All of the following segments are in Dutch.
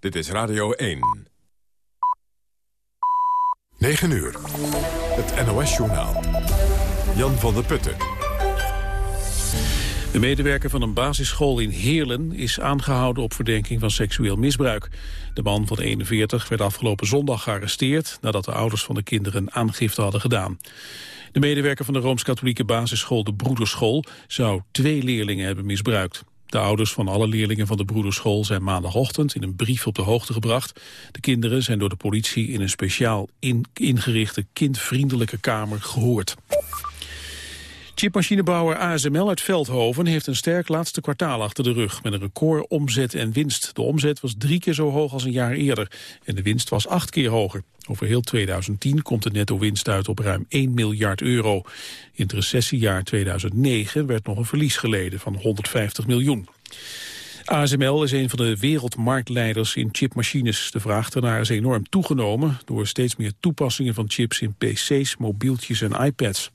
Dit is Radio 1. 9 uur. Het NOS-journaal. Jan van der Putten. De medewerker van een basisschool in Heerlen is aangehouden op verdenking van seksueel misbruik. De man van 41 werd afgelopen zondag gearresteerd nadat de ouders van de kinderen aangifte hadden gedaan. De medewerker van de Rooms-Katholieke basisschool De Broederschool zou twee leerlingen hebben misbruikt. De ouders van alle leerlingen van de broederschool zijn maandagochtend in een brief op de hoogte gebracht. De kinderen zijn door de politie in een speciaal ingerichte kindvriendelijke kamer gehoord. Chipmachinebouwer ASML uit Veldhoven heeft een sterk laatste kwartaal achter de rug met een record omzet en winst. De omzet was drie keer zo hoog als een jaar eerder en de winst was acht keer hoger. Over heel 2010 komt de netto-winst uit op ruim 1 miljard euro. In het recessiejaar 2009 werd nog een verlies geleden van 150 miljoen. ASML is een van de wereldmarktleiders in chipmachines. De vraag daarnaar is enorm toegenomen door steeds meer toepassingen van chips in pc's, mobieltjes en iPads.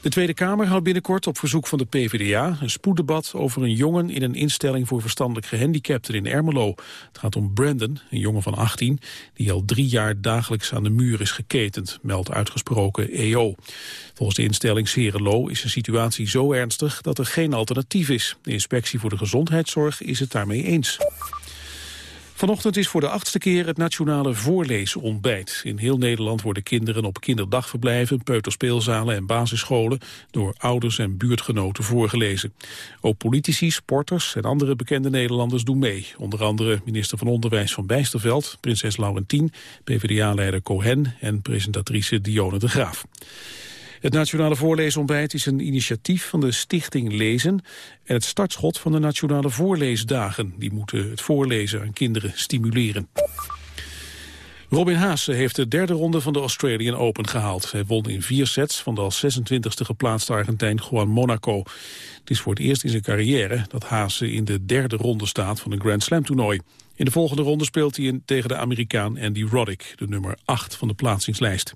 De Tweede Kamer houdt binnenkort op verzoek van de PvdA een spoeddebat over een jongen in een instelling voor verstandelijk gehandicapten in Ermelo. Het gaat om Brandon, een jongen van 18, die al drie jaar dagelijks aan de muur is geketend, meldt uitgesproken EO. Volgens de instelling Serelo is de situatie zo ernstig dat er geen alternatief is. De inspectie voor de gezondheidszorg is het daarmee eens. Vanochtend is voor de achtste keer het nationale voorleesontbijt. In heel Nederland worden kinderen op kinderdagverblijven, peuterspeelzalen en basisscholen door ouders en buurtgenoten voorgelezen. Ook politici, sporters en andere bekende Nederlanders doen mee. Onder andere minister van Onderwijs van Bijsterveld, prinses Laurentien, PvdA-leider Cohen en presentatrice Dione de Graaf. Het Nationale Voorleesontbijt is een initiatief van de Stichting Lezen... en het startschot van de Nationale Voorleesdagen. Die moeten het voorlezen aan kinderen stimuleren. Robin Haase heeft de derde ronde van de Australian Open gehaald. Hij won in vier sets van de als 26e geplaatste Argentijn Juan Monaco. Het is voor het eerst in zijn carrière dat Haase in de derde ronde staat van een Grand Slam toernooi. In de volgende ronde speelt hij tegen de Amerikaan Andy Roddick, de nummer 8 van de plaatsingslijst.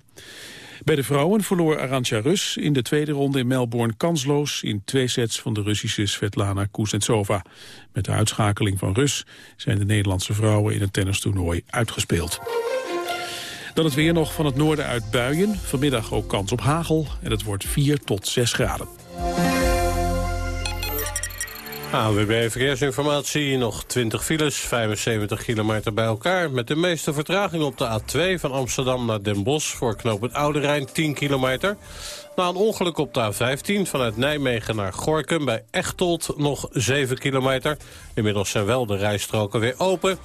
Bij de vrouwen verloor Arantxa Rus in de tweede ronde in Melbourne kansloos in twee sets van de Russische Svetlana Kuznetsova. Met de uitschakeling van Rus zijn de Nederlandse vrouwen in het tennistoernooi uitgespeeld. Dan het weer nog van het noorden uit buien. Vanmiddag ook kans op hagel en het wordt 4 tot 6 graden. AWB Verkeersinformatie, nog 20 files, 75 kilometer bij elkaar... met de meeste vertraging op de A2 van Amsterdam naar Den Bosch... voor knoop het Oude Rijn 10 kilometer. Na een ongeluk op de A15 vanuit Nijmegen naar Gorkum bij Echtold nog 7 kilometer. Inmiddels zijn wel de rijstroken weer open.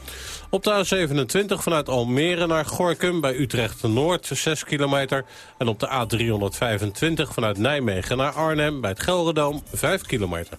Op de A27 vanuit Almere naar Gorkum bij Utrecht-Noord 6 kilometer. En op de A325 vanuit Nijmegen naar Arnhem bij het Gelredoom 5 kilometer.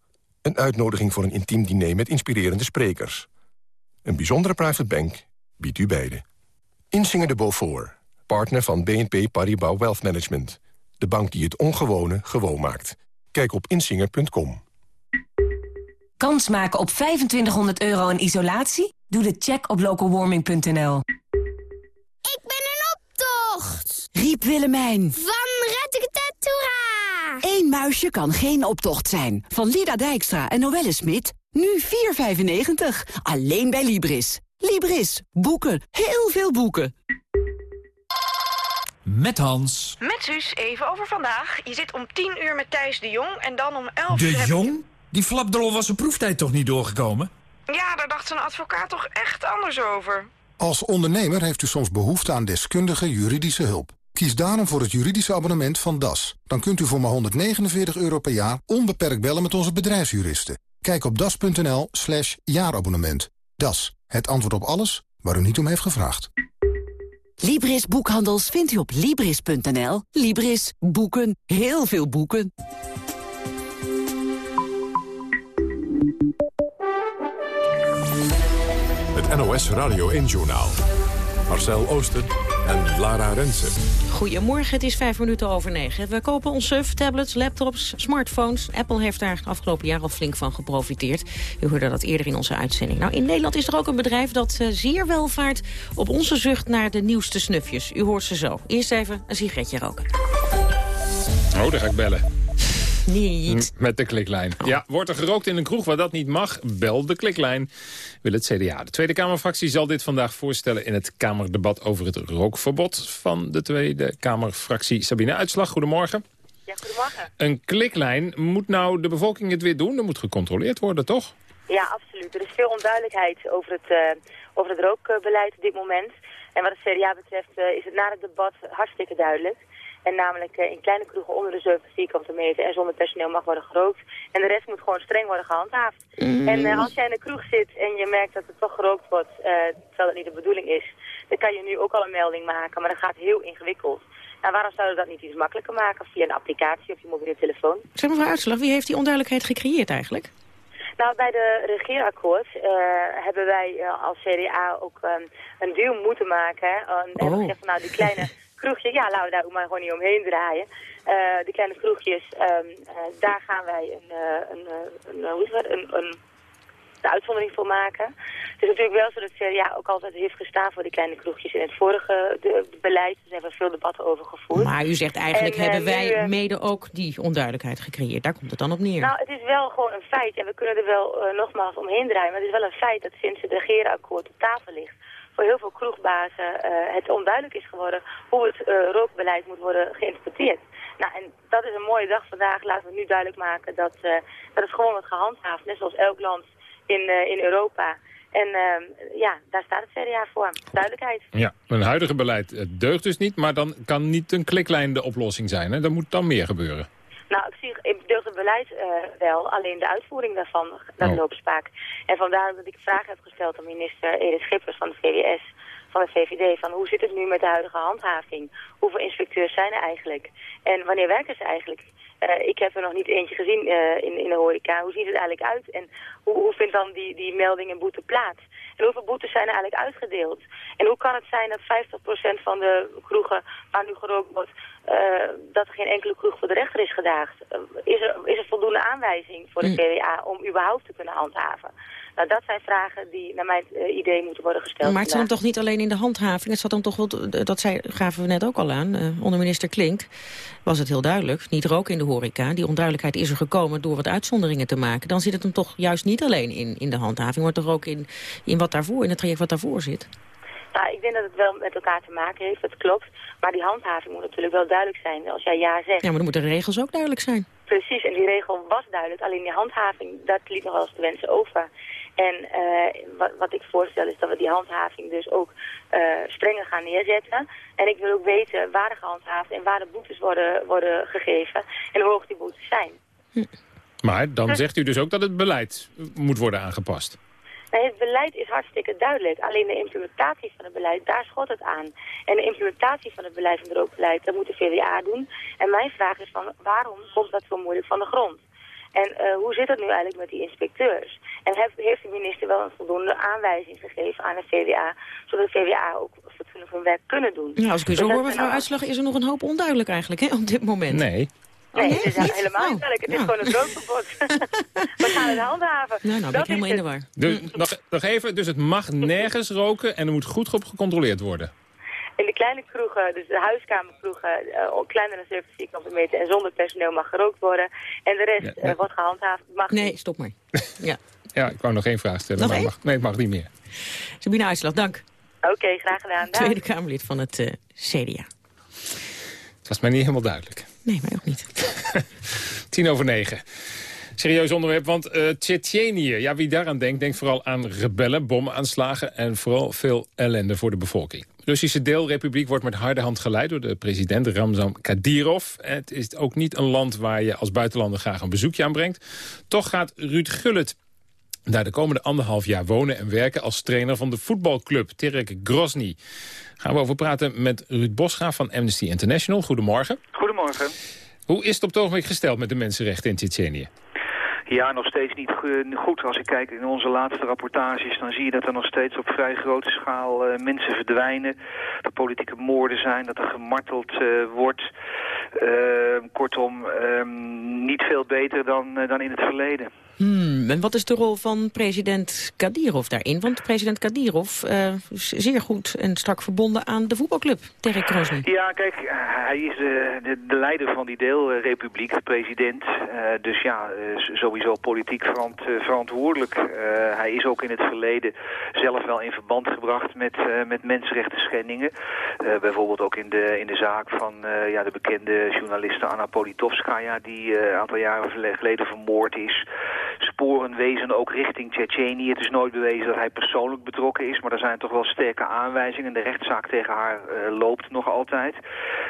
een uitnodiging voor een intiem diner met inspirerende sprekers. Een bijzondere private bank biedt u beide. Insinger de Beaufort, partner van BNP Paribas Wealth Management. De bank die het ongewone gewoon maakt. Kijk op insinger.com. Kans maken op 2500 euro in isolatie? Doe de check op localwarming.nl. Riep Willemijn. Van Tatura. Eén muisje kan geen optocht zijn. Van Lida Dijkstra en Noelle Smit. Nu 4,95. Alleen bij Libris. Libris. Boeken. Heel veel boeken. Met Hans. Met Suus, even over vandaag. Je zit om 10 uur met Thijs de Jong en dan om 11 De uur... heb- Jong? Die flapdrol was zijn proeftijd toch niet doorgekomen? Ja, daar dacht zijn advocaat toch echt anders over. Als ondernemer heeft u soms behoefte aan deskundige juridische hulp. Kies daarom voor het juridische abonnement van DAS. Dan kunt u voor maar 149 euro per jaar onbeperkt bellen met onze bedrijfsjuristen. Kijk op das.nl slash jaarabonnement. DAS, het antwoord op alles waar u niet om heeft gevraagd. Libris Boekhandels vindt u op Libris.nl. Libris. Boeken. Heel veel boeken. Het NOS Radio 1-journaal. Marcel Oosten en Lara Rensen. Goedemorgen, het is vijf minuten over negen. We kopen ons surf, tablets, laptops, smartphones. Apple heeft daar het afgelopen jaar al flink van geprofiteerd. U hoorde dat eerder in onze uitzending. Nou, in Nederland is er ook een bedrijf dat eh, zeer wel vaart op onze zucht naar de nieuwste snufjes. U hoort ze zo. Eerst even een sigaretje roken. Oh, daar ga ik bellen. Niet. Met de kliklijn. Ja, wordt er gerookt in een kroeg waar dat niet mag? Bel de kliklijn. Wil het CDA. De Tweede Kamerfractie zal dit vandaag voorstellen... in het Kamerdebat over het rookverbod van de Tweede Kamerfractie. Sabine Uitslag, goedemorgen. Ja, goedemorgen. Een kliklijn, moet nou de bevolking het weer doen? Er moet gecontroleerd worden, toch? Ja, absoluut. Er is veel onduidelijkheid over het, eh, over het rookbeleid op dit moment. En wat het CDA betreft eh, is het na het debat hartstikke duidelijk. En namelijk eh, in kleine kroegen onder de 70 vierkante meter en zonder personeel mag worden gerookt. En de rest moet gewoon streng worden gehandhaafd. En eh, als jij in een kroeg zit en je merkt dat er toch gerookt wordt, eh, terwijl dat niet de bedoeling is, dan kan je nu ook al een melding maken. Maar dat gaat heel ingewikkeld. Nou, waarom zouden we dat niet iets makkelijker maken via een applicatie op je mobiele telefoon? Zeg mevrouw Uitslag, wie heeft die onduidelijkheid gecreëerd eigenlijk? Nou, bij de regeerakkoord hebben wij als CDA ook ehm, een deal moeten maken. En hebben we Oh. gezegd van nou, die kleine kroegjes, ja, laten we daar ook maar gewoon niet omheen draaien. Eh, die kleine kroegjes, ehm, eh, daar gaan wij een, eh, een, een, hoe is het, een, een, de uitzondering voor maken. Het is natuurlijk wel zo dat CDA ook altijd heeft gestaan voor die kleine kroegjes in het vorige de, beleid. Dus daar hebben we veel debatten over gevoerd. Maar u zegt eigenlijk En, hebben wij nu, mede ook die onduidelijkheid gecreëerd. Daar komt het dan op neer. Nou, het is wel gewoon een feit. En we kunnen er wel nogmaals omheen draaien. Maar het is wel een feit dat sinds het regeerakkoord op tafel ligt... voor heel veel kroegbazen eh, het onduidelijk is geworden... hoe het eh, rookbeleid moet worden geïnterpreteerd. Nou, en dat is een mooie dag vandaag. Laten we nu duidelijk maken dat, eh, dat het gewoon wordt gehandhaafd. Net zoals elk land in, in Europa. En eh, ja, daar staat het CDA voor. Duidelijkheid. Ja, een huidige beleid deugt dus niet... maar dan kan niet een kliklijn de oplossing zijn. Hè? Er moet dan meer gebeuren. Nou, ik zie in het beleid eh, wel, alleen de uitvoering daarvan, dat Oh. loopt spaak. En vandaar dat ik vraag heb gesteld aan minister Edith Schippers van de VWS, van de VVD, van hoe zit het nu met de huidige handhaving? Hoeveel inspecteurs zijn er eigenlijk? En wanneer werken ze eigenlijk? Eh, ik heb er nog niet eentje gezien eh, in, in de horeca. Hoe ziet het eigenlijk uit? En hoe, hoe vindt dan die, die melding en boete plaats? En hoeveel boetes zijn er eigenlijk uitgedeeld? En hoe kan het zijn dat 50% van de kroegen waar nu gerookt wordt, eh, dat er geen enkele kroeg voor de rechter is gedaagd? Eh, is, er, is er voldoende aanwijzing voor de Hm. CDA om überhaupt te kunnen handhaven? Nou, dat zijn vragen die naar mijn eh, idee moeten worden gesteld. Maar het zat hem toch niet alleen in de handhaving. Het zat hem toch wel, dat zei, gaven we net ook al aan. onder minister Klink was het heel duidelijk. Niet roken in de horeca. Die onduidelijkheid is er gekomen door wat uitzonderingen te maken. Dan zit het hem toch juist niet alleen in, in de handhaving. Maar toch ook in, in wat daarvoor, in het traject wat daarvoor zit. Nou, ik denk dat het wel met elkaar te maken heeft, dat klopt. Maar die handhaving moet natuurlijk wel duidelijk zijn. Als jij ja zegt, Ja, maar dan moeten de regels ook duidelijk zijn. Precies, en die regel was duidelijk. Alleen die handhaving, dat liet nog wel eens te wensen over. En eh, wat, wat ik voorstel is dat we die handhaving dus ook eh, strenger gaan neerzetten. En ik wil ook weten waar er gehandhaafd en waar de boetes worden, worden gegeven. En hoe hoog die boetes zijn. Maar dan zegt u dus ook dat het beleid moet worden aangepast. Nee, het beleid is hartstikke duidelijk. Alleen de implementatie van het beleid, daar schot het aan. En de implementatie van het beleid van het rookbeleid, dat moet de VWA doen. En mijn vraag is van, waarom komt dat zo moeilijk van de grond? En eh, hoe zit het nu eigenlijk met die inspecteurs? En heeft, heeft de minister wel een voldoende aanwijzing gegeven aan de VWA, zodat de VWA ook fatsoenlijk hun werk kunnen doen? Ja, als ik u zo Dus hoor, mevrouw Uitslag, is er nog een hoop onduidelijk eigenlijk hè, op dit moment. Nee. Nee, Oh, het is niet? helemaal niet Oh, duidelijk. Het is ja. gewoon een rookverbod. We gaan het handhaven. Nou, nou ben Dat ik helemaal is in de war. Dus, nog, nog even, dus het mag nergens roken en er moet goed op gecontroleerd worden. In de kleine kroegen, dus de huiskamerkroegen, eh, kleiner dan 70 vierkante meter en zonder personeel mag gerookt worden. En de rest Ja, ja. eh, wordt gehandhaafd. Mag Nee, stop maar. Ja. Ja, ik wou nog één vraag stellen, Nog maar mag, nee, het mag niet meer. Sabine Uitslag, dank. Oké, graag gedaan. Dag. Tweede Kamerlid van het eh, CDA. Het was mij niet helemaal duidelijk. Nee, mij ook niet. Tien over negen. Serieus onderwerp, want uh, Tsjetsjenië, ja, wie daaraan denkt, denkt vooral aan rebellen, bomaanslagen en vooral veel ellende voor de bevolking. De Russische deelrepubliek wordt met harde hand geleid door de president Ramzan Kadyrov. Het is ook niet een land waar je als buitenlander graag een bezoekje aan brengt. Toch gaat Ruud Gullit daar de komende anderhalf jaar wonen en werken als trainer van de voetbalclub Terek Grozny. Gaan we over praten met Ruud Bosgraaf van Amnesty International. Goedemorgen. Goedemorgen. Hoe is het op het ogenblik gesteld met de mensenrechten in Tsjetsjenië? Ja, nog steeds niet goed. Als ik kijk in onze laatste rapportages, dan zie je dat er nog steeds op vrij grote schaal uh, mensen verdwijnen. Dat politieke moorden zijn, dat er gemarteld uh, wordt. Uh, kortom, ehm, niet veel beter dan, dan in het verleden. Hmm, en wat is de rol van president Kadyrov daarin? Want president Kadyrov uh, is zeer goed en strak verbonden aan de voetbalclub tegen Krosny. Ja, kijk, hij is de, de, de leider van die deelrepubliek, de president. Uh, dus ja, sowieso politiek verant, verantwoordelijk. hij is ook in het verleden zelf wel in verband gebracht met, met mensenrechten schendingen. bijvoorbeeld ook in de, in de zaak van ja, de bekende journaliste Anna Politkovskaya... die een aantal jaren geleden vermoord is sporen wezen ook richting Tsjetsjenië. Het is nooit bewezen dat hij persoonlijk betrokken is, maar er zijn toch wel sterke aanwijzingen. De rechtszaak tegen haar uh, loopt nog altijd.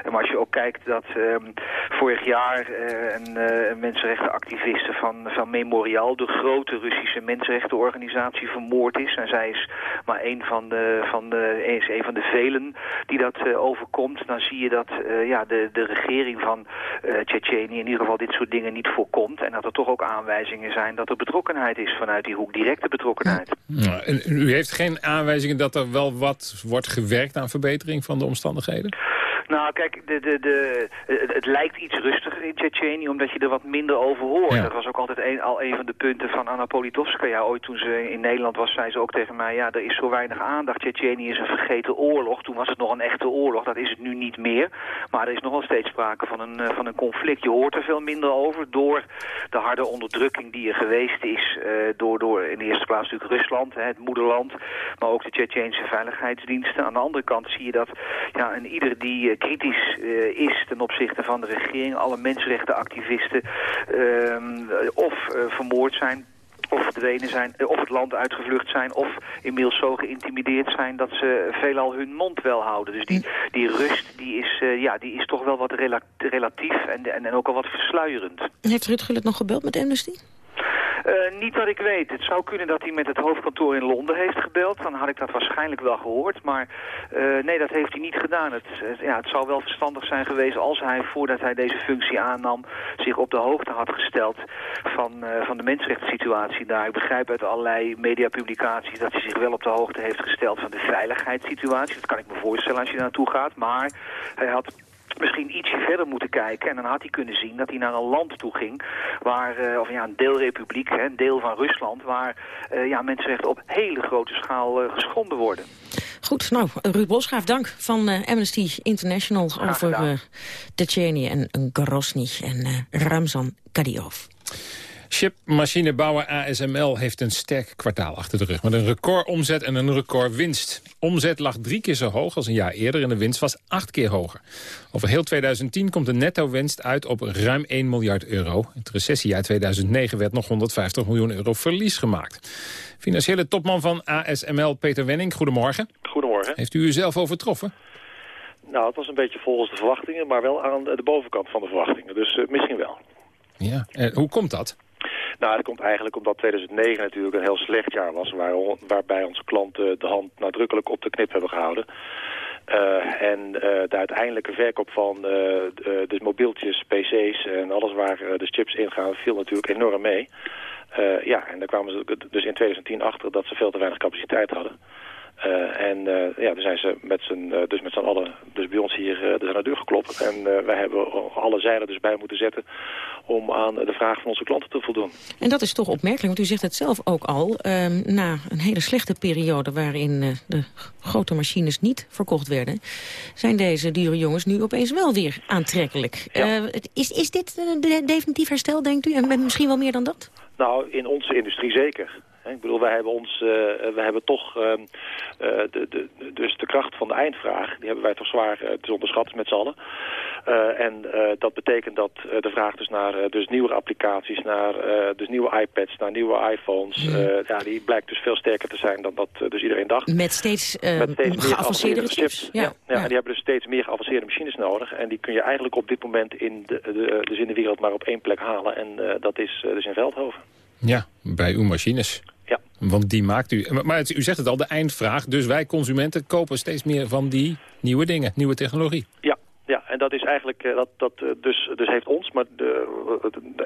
Maar als je ook kijkt dat um, vorig jaar uh, een, uh, mensenrechtenactiviste van, van Memorial, de grote Russische mensenrechtenorganisatie, vermoord is. En zij is maar een van de, van de, een van de velen die dat overkomt. Dan zie je dat ja, de, de regering van Tsjetsjenië in ieder geval dit soort dingen niet voorkomt. En dat er toch ook aanwijzingen zijn dat er betrokkenheid is vanuit die hoek, directe betrokkenheid. Ja, en u heeft geen aanwijzingen dat er wel wat wordt gewerkt aan verbetering van de omstandigheden? Nou, kijk, de, de, de, het lijkt iets rustiger in Tsjetsjenië, omdat je er wat minder over hoort. Ja. Dat was ook altijd een, al een van de punten van Anna Politkovskaya. Ooit toen ze in Nederland was, zei ze ook tegen mij... ja, er is zo weinig aandacht. Tsjetsjenië is een vergeten oorlog. Toen was het nog een echte oorlog. Dat is het nu niet meer. Maar er is nog wel steeds sprake van een, van een conflict. Je hoort er veel minder over door de harde onderdrukking die er geweest is... Uh, door, door in de eerste plaats natuurlijk Rusland, hè, het moederland... maar ook de Tsjetsjeense veiligheidsdiensten. Aan de andere kant zie je dat ja, en ieder die kritisch uh, is ten opzichte van de regering. Alle mensenrechtenactivisten uh, of uh, vermoord zijn of verdwenen zijn, of het land uitgevlucht zijn... of inmiddels zo geïntimideerd zijn dat ze veelal hun mond wel houden. Dus die, die rust die is, uh, ja, die is toch wel wat rela relatief en, en, en ook al wat versluierend. Heeft Rutger het nog gebeld met Amnesty? Uh, niet dat ik weet. Het zou kunnen dat hij met het hoofdkantoor in Londen heeft gebeld. Dan had ik dat waarschijnlijk wel gehoord. Maar uh, nee, dat heeft hij niet gedaan. Het, het, ja, het zou wel verstandig zijn geweest als hij, voordat hij deze functie aannam... zich op de hoogte had gesteld van, uh, van de mensenrechtssituatie daar. Ik begrijp uit allerlei mediapublicaties dat hij zich wel op de hoogte heeft gesteld... van de veiligheidssituatie. Dat kan ik me voorstellen als je daar naartoe gaat. Maar hij had misschien ietsje verder moeten kijken. En dan had hij kunnen zien dat hij naar een land toe ging, waar, uh, of ja, een deelrepubliek, hè, een deel van Rusland, waar uh, ja, mensenrechten op hele grote schaal uh, geschonden worden. Goed, nou, Ruud Bosgraaf, dank van Amnesty International over Tsjetsjenië en Grozny en Ramzan Kadyrov. Chipmachinebouwer ASML heeft een sterk kwartaal achter de rug... met een recordomzet en een recordwinst. Omzet lag drie keer zo hoog als een jaar eerder... en de winst was acht keer hoger. Over heel 2010 komt de netto-winst uit op ruim 1 miljard euro. In het recessiejaar 2009 werd nog 150 miljoen euro verlies gemaakt. Financiële topman van ASML, Peter Wenning, goedemorgen. Goedemorgen. Heeft u uzelf overtroffen? Nou, het was een beetje volgens de verwachtingen... maar wel aan de bovenkant van de verwachtingen. Dus uh, misschien wel. Ja, eh, hoe komt dat? Nou, dat komt eigenlijk omdat 2009 natuurlijk een heel slecht jaar was... Waar, waarbij onze klanten de hand nadrukkelijk op de knip hebben gehouden. Uh, en uh, de uiteindelijke verkoop van uh, de, de mobieltjes, pc's en alles waar de chips in gaan... viel natuurlijk enorm mee. ja, en daar kwamen ze dus in 2010 achter dat ze veel te weinig capaciteit hadden. Uh, en uh, ja, daar zijn ze met z'n uh, dus met z'n allen, dus bij ons hier, er aan de deur geklopt. En wij hebben alle zeilen dus bij moeten zetten om aan de vraag van onze klanten te voldoen. En dat is toch opmerkelijk, want u zegt het zelf ook al. Ehm, na een hele slechte periode waarin de grote machines niet verkocht werden... zijn deze dure jongens nu opeens wel weer aantrekkelijk. Ja. is, is dit de definitief herstel, denkt u? En misschien wel meer dan dat? Nou, in onze industrie zeker. Ik bedoel, wij hebben ons, uh, we hebben toch uh, de, de, dus de kracht van de eindvraag, die hebben wij toch zwaar te onderschatten met z'n allen. en dat betekent dat de vraag dus naar dus nieuwe applicaties, naar dus nieuwe iPads, naar nieuwe iPhones, ja. ja. die blijkt dus veel sterker te zijn dan dat dus iedereen dacht. Met steeds, met steeds meer geavanceerde chips. Ja. Ja, ja, en die hebben dus steeds meer geavanceerde machines nodig. En die kun je eigenlijk op dit moment in de, de dus in de wereld maar op één plek halen. En dat is dus in Veldhoven. Ja, bij uw machines. Ja. Want die maakt u. Maar het, u zegt het al, de eindvraag. Dus wij consumenten kopen steeds meer van die nieuwe dingen, nieuwe technologie. Ja, dat is eigenlijk, dat, dat dus, dus heeft ons, maar de,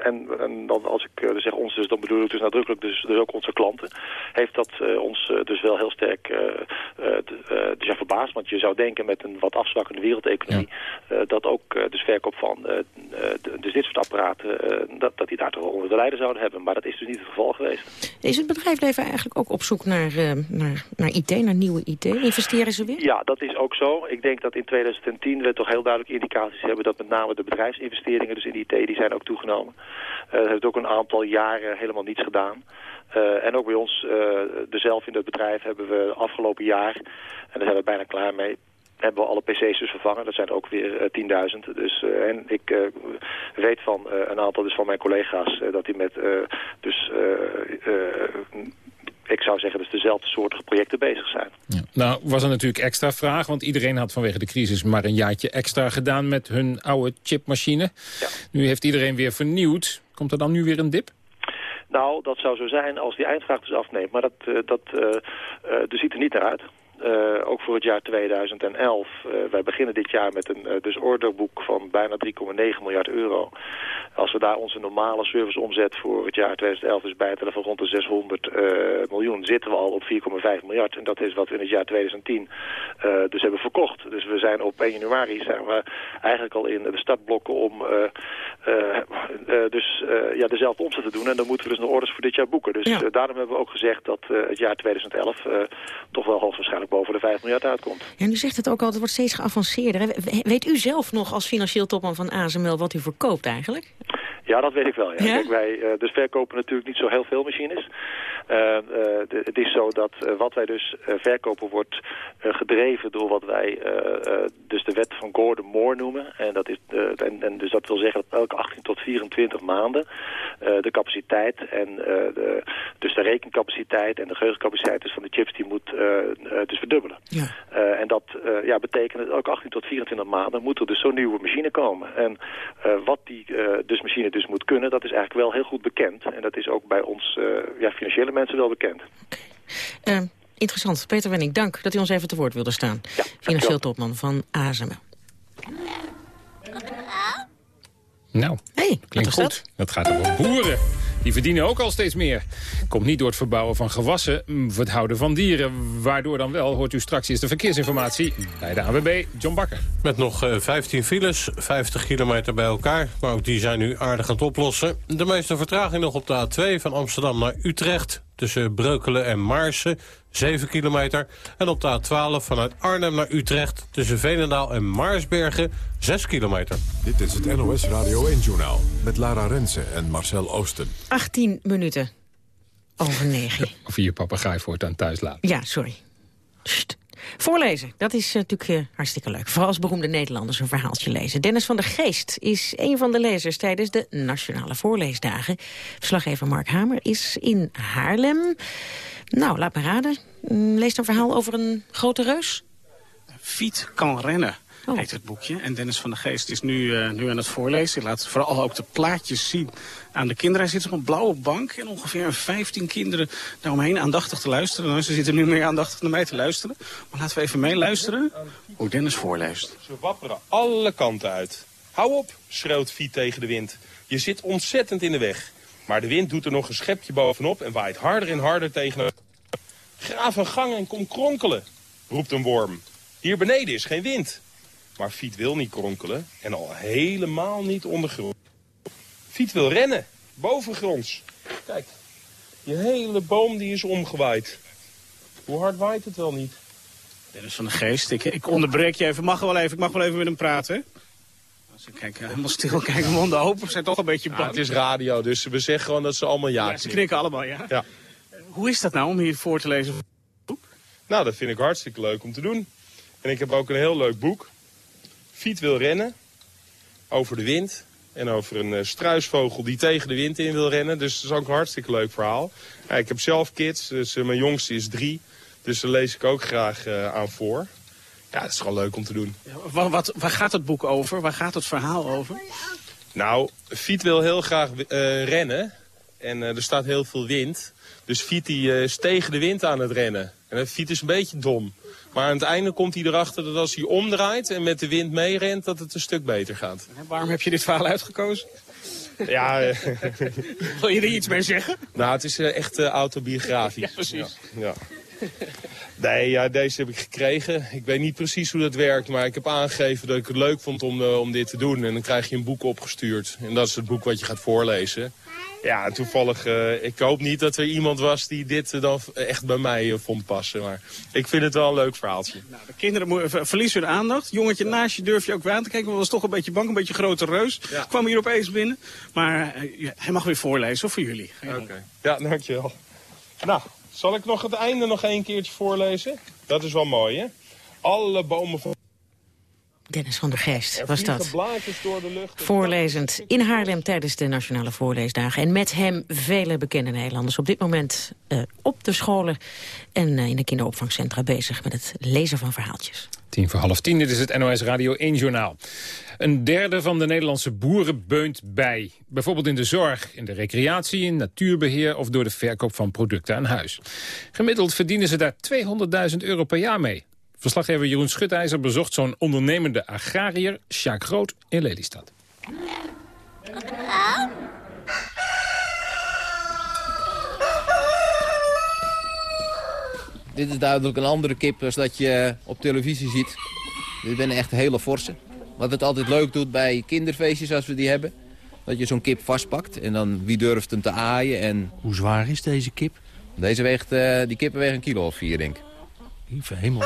en, en dan als ik zeg ons, dus dan bedoel ik dus nadrukkelijk dus, dus ook onze klanten, heeft dat ons dus wel heel sterk dus ja, verbaasd. Want je zou denken met een wat afzwakkende wereldeconomie, ja. dat ook dus verkoop van dus dit soort apparaten, dat, dat die daar toch onder de leider zouden hebben. Maar dat is dus niet het geval geweest. Is het bedrijfsleven eigenlijk ook op zoek naar, naar, naar IT, naar nieuwe IT? Investeren ze weer? Ja, dat is ook zo. Ik denk dat in 2010 we toch heel duidelijk indicaties hebben dat met name de bedrijfsinvesteringen, dus in IT, die zijn ook toegenomen. Uh, dat heeft ook een aantal jaren helemaal niets gedaan. Uh, en ook bij ons, uh, er zelf in het bedrijf, hebben we afgelopen jaar, en daar zijn we bijna klaar mee, hebben we alle pc's dus vervangen. Dat zijn ook weer uh, 10.000. Dus, en ik weet van een aantal dus van mijn collega's dat die met dus ik zou zeggen dus dezelfde soorten projecten bezig zijn. Ja. Nou was er natuurlijk extra vraag, want iedereen had vanwege de crisis maar een jaartje extra gedaan met hun oude chipmachine. Ja. Nu heeft iedereen weer vernieuwd. Komt er dan nu weer een dip? Nou, dat zou zo zijn als die eindvraag dus afneemt. Maar dat, uh, dat uh, uh, ziet er niet naar uit. Uh, ook voor het jaar 2011. Uh, wij beginnen dit jaar met een uh, dus orderboek van bijna 3,9 miljard euro. Als we daar onze normale serviceomzet voor het jaar 2011 dus bijtellen van rond de 600 miljoen, zitten we al op 4,5 miljard. En dat is wat we in het jaar 2010 dus hebben verkocht. Dus we zijn op 1 januari zijn we eigenlijk al in de startblokken om dus ja, dezelfde omzet te doen. En dan moeten we dus nog orders voor dit jaar boeken. Dus ja. daarom hebben we ook gezegd dat het jaar 2011 toch wel hoogstwaarschijnlijk boven de 5 miljard uitkomt. Ja, u zegt het ook al, het wordt steeds geavanceerder. Weet u zelf nog als financieel topman van ASML wat u verkoopt eigenlijk? Ja, dat weet ik wel. Ja. Ja? Kijk, wij uh, dus verkopen natuurlijk niet zo heel veel machines. Uh, uh, de, het is zo dat wat wij dus verkopen wordt gedreven door wat wij dus de wet van Gordon Moore noemen. En, dat is, en, en, dus dat wil zeggen dat elke 18 tot 24 maanden de capaciteit en de, dus de rekencapaciteit en de geheugencapaciteit dus van de chips die moet dus verdubbelen. Ja. en dat ja, betekent dat elke 18 tot 24 maanden moet er dus zo'n nieuwe machine komen. En wat die dus machine dus moet kunnen, dat is eigenlijk wel heel goed bekend. En dat is ook bij ons uh, ja, financiële mensen wel bekend. Okay. Uh, interessant. Peter Wenning, dank dat u ons even te woord wilde staan. Ja, Financieel topman van ASML. Nou, hey, klinkt goed. Dat? dat gaat over boeren. Die verdienen ook al steeds meer. Komt niet door het verbouwen van gewassen, het houden van dieren. Waardoor dan wel, hoort u straks eerst de verkeersinformatie bij de AWB, John Bakker. Met nog uh, 15 files, 50 kilometer bij elkaar. Maar ook die zijn nu aardig aan het oplossen. De meeste vertraging nog op de A2 van Amsterdam naar Utrecht. Tussen Breukelen en Maarsen, 7 kilometer. En op de A12 vanuit Arnhem naar Utrecht... tussen Veenendaal en Maarsbergen, 6 kilometer. Dit is het NOS Radio 1-journaal met Lara Rensen en Marcel Oosten. 18 minuten over 9. Of je je papegaai voortaan thuis laat. Ja, sorry. Sst. Voorlezen, dat is uh, natuurlijk uh, hartstikke leuk. Vooral als beroemde Nederlanders een verhaaltje lezen. Dennis van der Geest is een van de lezers tijdens de Nationale Voorleesdagen. Verslaggever Mark Hamer is in Haarlem. Nou, laat me raden. Leest een verhaal over een grote reus? Fiet kan rennen. Oh. heet het boekje. En Dennis van der Geest is nu, uh, nu aan het voorlezen. Hij laat vooral ook de plaatjes zien aan de kinderen. Hij zit op een blauwe bank en ongeveer 15 kinderen daaromheen aandachtig te luisteren. Nou, ze zitten nu meer aandachtig naar mij te luisteren. Maar laten we even meeluisteren hoe Dennis voorleest. Ze wapperen alle kanten uit. Hou op, schreeuwt Fiet tegen de wind. Je zit ontzettend in de weg. Maar de wind doet er nog een schepje bovenop en waait harder en harder tegen hem. Graaf een gang en kom kronkelen, roept een worm. Hier beneden is geen wind. Maar Fiet wil niet kronkelen en al helemaal niet ondergrond. Fiet wil rennen, bovengronds. Kijk, je hele boom die is omgewaaid. Hoe hard waait het wel niet? Dennis van de Geest, ik, ik onderbreek je even. Mag wel even. Ik mag wel even met hem praten. Als ik kijk helemaal stil, kijk hem open, zijn toch een beetje bang. Ja, het is radio, dus we zeggen gewoon dat ze allemaal ja, ja Ze knikken allemaal, ja. ja. Hoe is dat nou om hier voor te lezen? Nou, dat vind ik hartstikke leuk om te doen. En ik heb ook een heel leuk boek. Fiet wil rennen. Over de wind. En over een uh, struisvogel die tegen de wind in wil rennen. Dus dat is ook een hartstikke leuk verhaal. Ja, ik heb zelf kids, dus uh, mijn jongste is drie. Dus daar lees ik ook graag uh, aan voor. Ja, het is gewoon leuk om te doen. Ja, wat, wat, waar gaat het boek over? Waar gaat het verhaal over? Nou, Fiet wil heel graag rennen. En er staat heel veel wind. Dus Fiet die, is tegen de wind aan het rennen. En Fiet is een beetje dom. Maar aan het einde komt hij erachter dat als hij omdraait en met de wind meerent, dat het een stuk beter gaat. En waarom heb je dit verhaal uitgekozen? Ja. Wil je er iets mee zeggen? Nou, het is uh, echt uh, autobiografisch. Ja, precies. Ja. ja. Nee, ja, deze heb ik gekregen. Ik weet niet precies hoe dat werkt, maar ik heb aangegeven dat ik het leuk vond om, uh, om dit te doen. En dan krijg je een boek opgestuurd. En dat is het boek wat je gaat voorlezen. Ja, toevallig, uh, ik hoop niet dat er iemand was die dit uh, dan echt bij mij uh, vond passen. Maar ik vind het wel een leuk verhaaltje. Nou, de kinderen ver verliezen hun aandacht. Jongetje naast je durf je ook weer aan te kijken. Want was toch een beetje bang, een beetje grote reus. Ja. Kwam hier opeens binnen. Maar hij mag weer voorlezen, voor jullie. Oké, okay. ja, dankjewel. Nou, zal ik nog het einde nog een keertje voorlezen? Dat is wel mooi, hè? Alle bomen van... Dennis van der Geest was dat. Voorlezend in Haarlem tijdens de Nationale Voorleesdagen. En met hem vele bekende Nederlanders op dit moment uh, op de scholen... en uh, in de kinderopvangcentra bezig met het lezen van verhaaltjes. Tien voor half tien, dit is het NOS Radio 1 Journaal. Een derde van de Nederlandse boeren beunt bij. Bijvoorbeeld in de zorg, in de recreatie, in natuurbeheer... of door de verkoop van producten aan huis. Gemiddeld verdienen ze daar 200.000 euro per jaar mee. Verslaggever Jeroen Schutijzer bezocht zo'n ondernemende agrariër... Sjaak Groot in Lelystad. Dit is duidelijk een andere kip als dat je op televisie ziet. Dit ben echt hele forse. Wat het altijd leuk doet bij kinderfeestjes als we die hebben... dat je zo'n kip vastpakt en dan wie durft hem te aaien. En... Hoe zwaar is deze kip? Deze weegt, uh, die kippen wegen een kilo of vier, denk ik. Lieve hemel.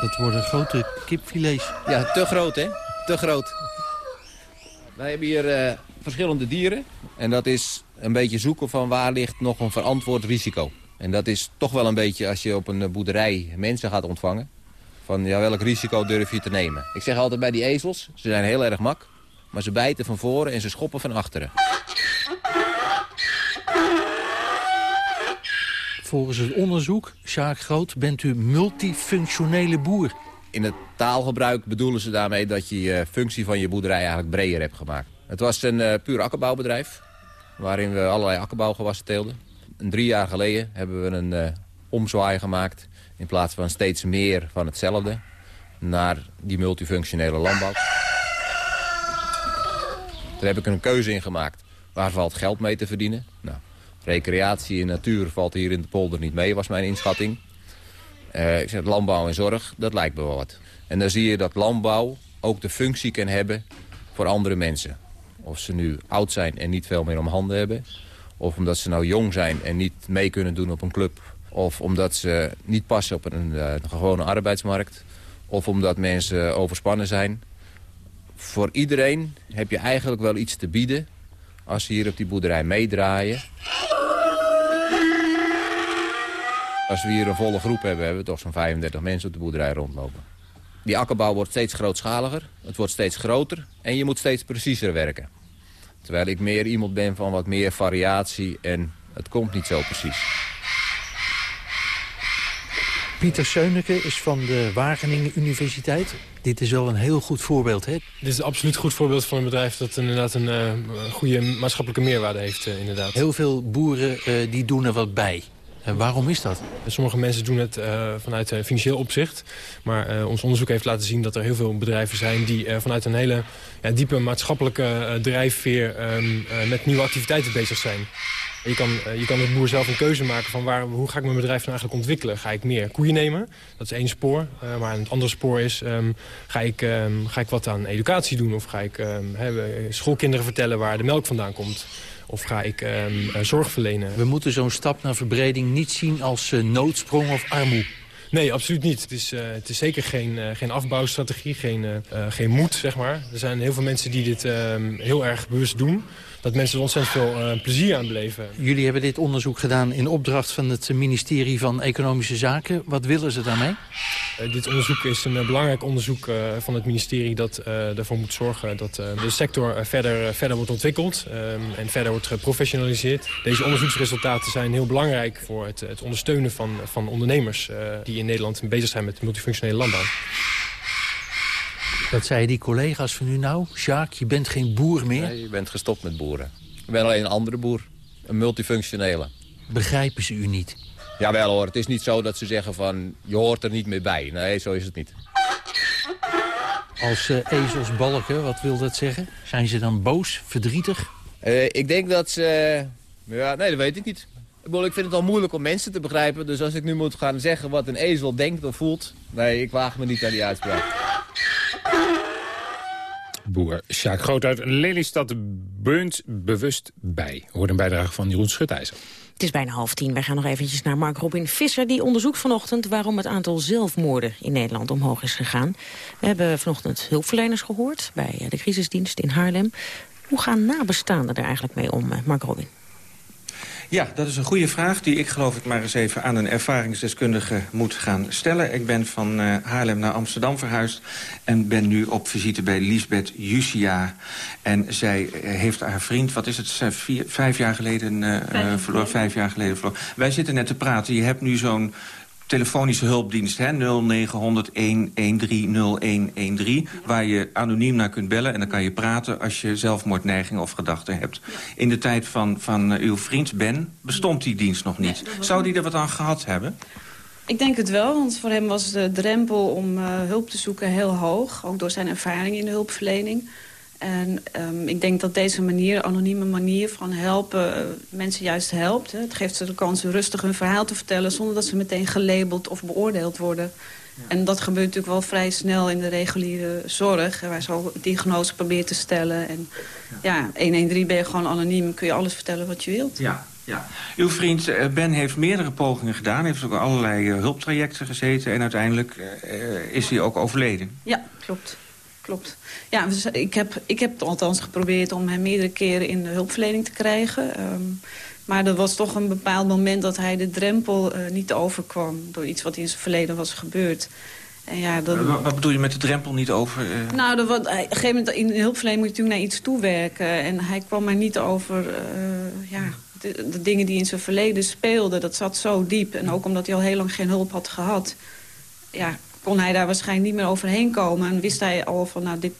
Dat worden grote kipfilets. Ja, te groot, hè? Te groot. Wij hebben hier uh, verschillende dieren. En dat is een beetje zoeken van waar ligt nog een verantwoord risico. En dat is toch wel een beetje als je op een boerderij mensen gaat ontvangen. Van ja, welk risico durf je te nemen? Ik zeg altijd bij die ezels, ze zijn heel erg mak. Maar ze bijten van voren en ze schoppen van achteren. Volgens het onderzoek, Sjaak Groot, bent u multifunctionele boer. In het taalgebruik bedoelen ze daarmee dat je je functie van je boerderij eigenlijk breder hebt gemaakt. Het was een uh, puur akkerbouwbedrijf, waarin we allerlei akkerbouwgewassen teelden. Drie jaar geleden hebben we een uh, omzwaai gemaakt. In plaats van steeds meer van hetzelfde, naar die multifunctionele landbouw. Daar heb ik een keuze in gemaakt. Waar valt geld mee te verdienen? Nou, recreatie en natuur valt hier in de polder niet mee, was mijn inschatting. Uh, ik zeg, landbouw en zorg, dat lijkt me wel wat. En dan zie je dat landbouw ook de functie kan hebben voor andere mensen. Of ze nu oud zijn en niet veel meer om handen hebben. Of omdat ze nou jong zijn en niet mee kunnen doen op een club. Of omdat ze niet passen op een, uh, een gewone arbeidsmarkt. Of omdat mensen overspannen zijn. Voor iedereen heb je eigenlijk wel iets te bieden als ze hier op die boerderij meedraaien. Als we hier een volle groep hebben, hebben we toch zo'n 35 mensen op de boerderij rondlopen. Die akkerbouw wordt steeds grootschaliger, het wordt steeds groter en je moet steeds preciezer werken. Terwijl ik meer iemand ben van wat meer variatie en het komt niet zo precies. Pieter Seuneke is van de Wageningen Universiteit. Dit is wel een heel goed voorbeeld, hè? Dit is absoluut een goed voorbeeld van een bedrijf... dat inderdaad een uh, goede maatschappelijke meerwaarde heeft, uh, inderdaad. Heel veel boeren uh, die doen er wat bij. En waarom is dat? Sommige mensen doen het uh, vanuit uh, financieel opzicht. Maar uh, ons onderzoek heeft laten zien dat er heel veel bedrijven zijn... die vanuit een hele ja, diepe maatschappelijke drijfveer um, met nieuwe activiteiten bezig zijn. Je kan, je kan als boer zelf een keuze maken van waar, hoe ga ik mijn bedrijf nou eigenlijk ontwikkelen. Ga ik meer koeien nemen? Dat is één spoor. maar het andere spoor is, um, ga, ik, um, ga ik wat aan educatie doen? Of ga ik schoolkinderen vertellen waar de melk vandaan komt? Of ga ik zorg verlenen? We moeten zo'n stap naar verbreding niet zien als uh, noodsprong of armoede. Nee, absoluut niet. Het is, uh, het is zeker geen, uh, geen afbouwstrategie, geen, geen moed, zeg maar. Er zijn heel veel mensen die dit ehm, heel erg bewust doen. Dat mensen er ontzettend veel plezier aan beleven. Jullie hebben dit onderzoek gedaan in opdracht van het ministerie van Economische Zaken. Wat willen ze daarmee? dit onderzoek is een belangrijk onderzoek van het ministerie... dat ervoor moet zorgen dat de sector verder, verder wordt ontwikkeld... Ehm, en verder wordt geprofessionaliseerd. Deze onderzoeksresultaten zijn heel belangrijk voor het, het ondersteunen van, van ondernemers... die in Nederland bezig zijn met multifunctionele landbouw. Dat zeiden die collega's van u nou? Jacques, je bent geen boer meer? Nee, je bent gestopt met boeren. Ik ben alleen een andere boer. Een multifunctionele. Begrijpen ze u niet? Jawel hoor, het is niet zo dat ze zeggen van... je hoort er niet meer bij. Nee, zo is het niet. Als uh, ezelsbalken, wat wil dat zeggen? Zijn ze dan boos, verdrietig? Uh, ik denk dat ze... ja, nee, dat weet ik niet. Ik, bedoel, ik vind het al moeilijk om mensen te begrijpen. Dus als ik nu moet gaan zeggen wat een ezel denkt of voelt... nee, ik waag me niet aan die uitspraak. Boer Sjaak Groot uit Lelystad beunt bewust bij. Hoort een bijdrage van Jeroen Schutijzer. Het is bijna half tien. Wij gaan nog eventjes naar Mark Robin Visser. Die onderzoekt vanochtend waarom het aantal zelfmoorden in Nederland omhoog is gegaan. We hebben vanochtend hulpverleners gehoord bij de crisisdienst in Haarlem. Hoe gaan nabestaanden er eigenlijk mee om, eh, Mark Robin? Ja, dat is een goede vraag die ik geloof ik maar eens even aan een ervaringsdeskundige moet gaan stellen. Ik ben van uh, Haarlem naar Amsterdam verhuisd en ben nu op visite bij Lisbeth Jusia. En zij eh, heeft haar vriend, wat is het, vier, vijf jaar geleden uh, verloren, vijf jaar geleden verloren. Wij zitten net te praten, je hebt nu zo'n telefonische hulpdienst, hè, 0900 113 waar je anoniem naar kunt bellen en dan kan je praten als je zelfmoordneiging of gedachten hebt. In de tijd van, van uh, uw vriend Ben bestond die dienst nog niet. Zou die er wat aan gehad hebben? Ik denk het wel, want voor hem was de drempel om uh, hulp te zoeken heel hoog. Ook door zijn ervaring in de hulpverlening. En um, ik denk dat deze manier, anonieme manier van helpen, uh, mensen juist helpt. Hè. Het geeft ze de kans rustig hun verhaal te vertellen... zonder dat ze meteen gelabeld of beoordeeld worden. Ja. En dat gebeurt natuurlijk wel vrij snel in de reguliere zorg... waar zo diagnose probeert te stellen. En ja, 113 ben je gewoon anoniem, kun je alles vertellen wat je wilt. Ja, ja. Uw vriend uh, Ben heeft meerdere pogingen gedaan. heeft ook allerlei uh, hulptrajecten gezeten. En uiteindelijk uh, is hij ook overleden. Ja, klopt klopt. Ja, dus ik, heb, ik heb althans geprobeerd om hem meerdere keren in de hulpverlening te krijgen. Um, maar er was toch een bepaald moment dat hij de drempel uh, niet overkwam... door iets wat in zijn verleden was gebeurd. En ja, dat... wat, wat, bedoel je met de drempel niet over? Uh... Nou, dat, wat, op een gegeven moment in de hulpverlening moet je natuurlijk naar iets toewerken. En hij kwam maar niet over uh, ja, de, de, dingen die in zijn verleden speelden. Dat zat zo diep. En ook omdat hij al heel lang geen hulp had gehad. Ja, kon hij daar waarschijnlijk niet meer overheen komen. En wist hij al van, nou, dit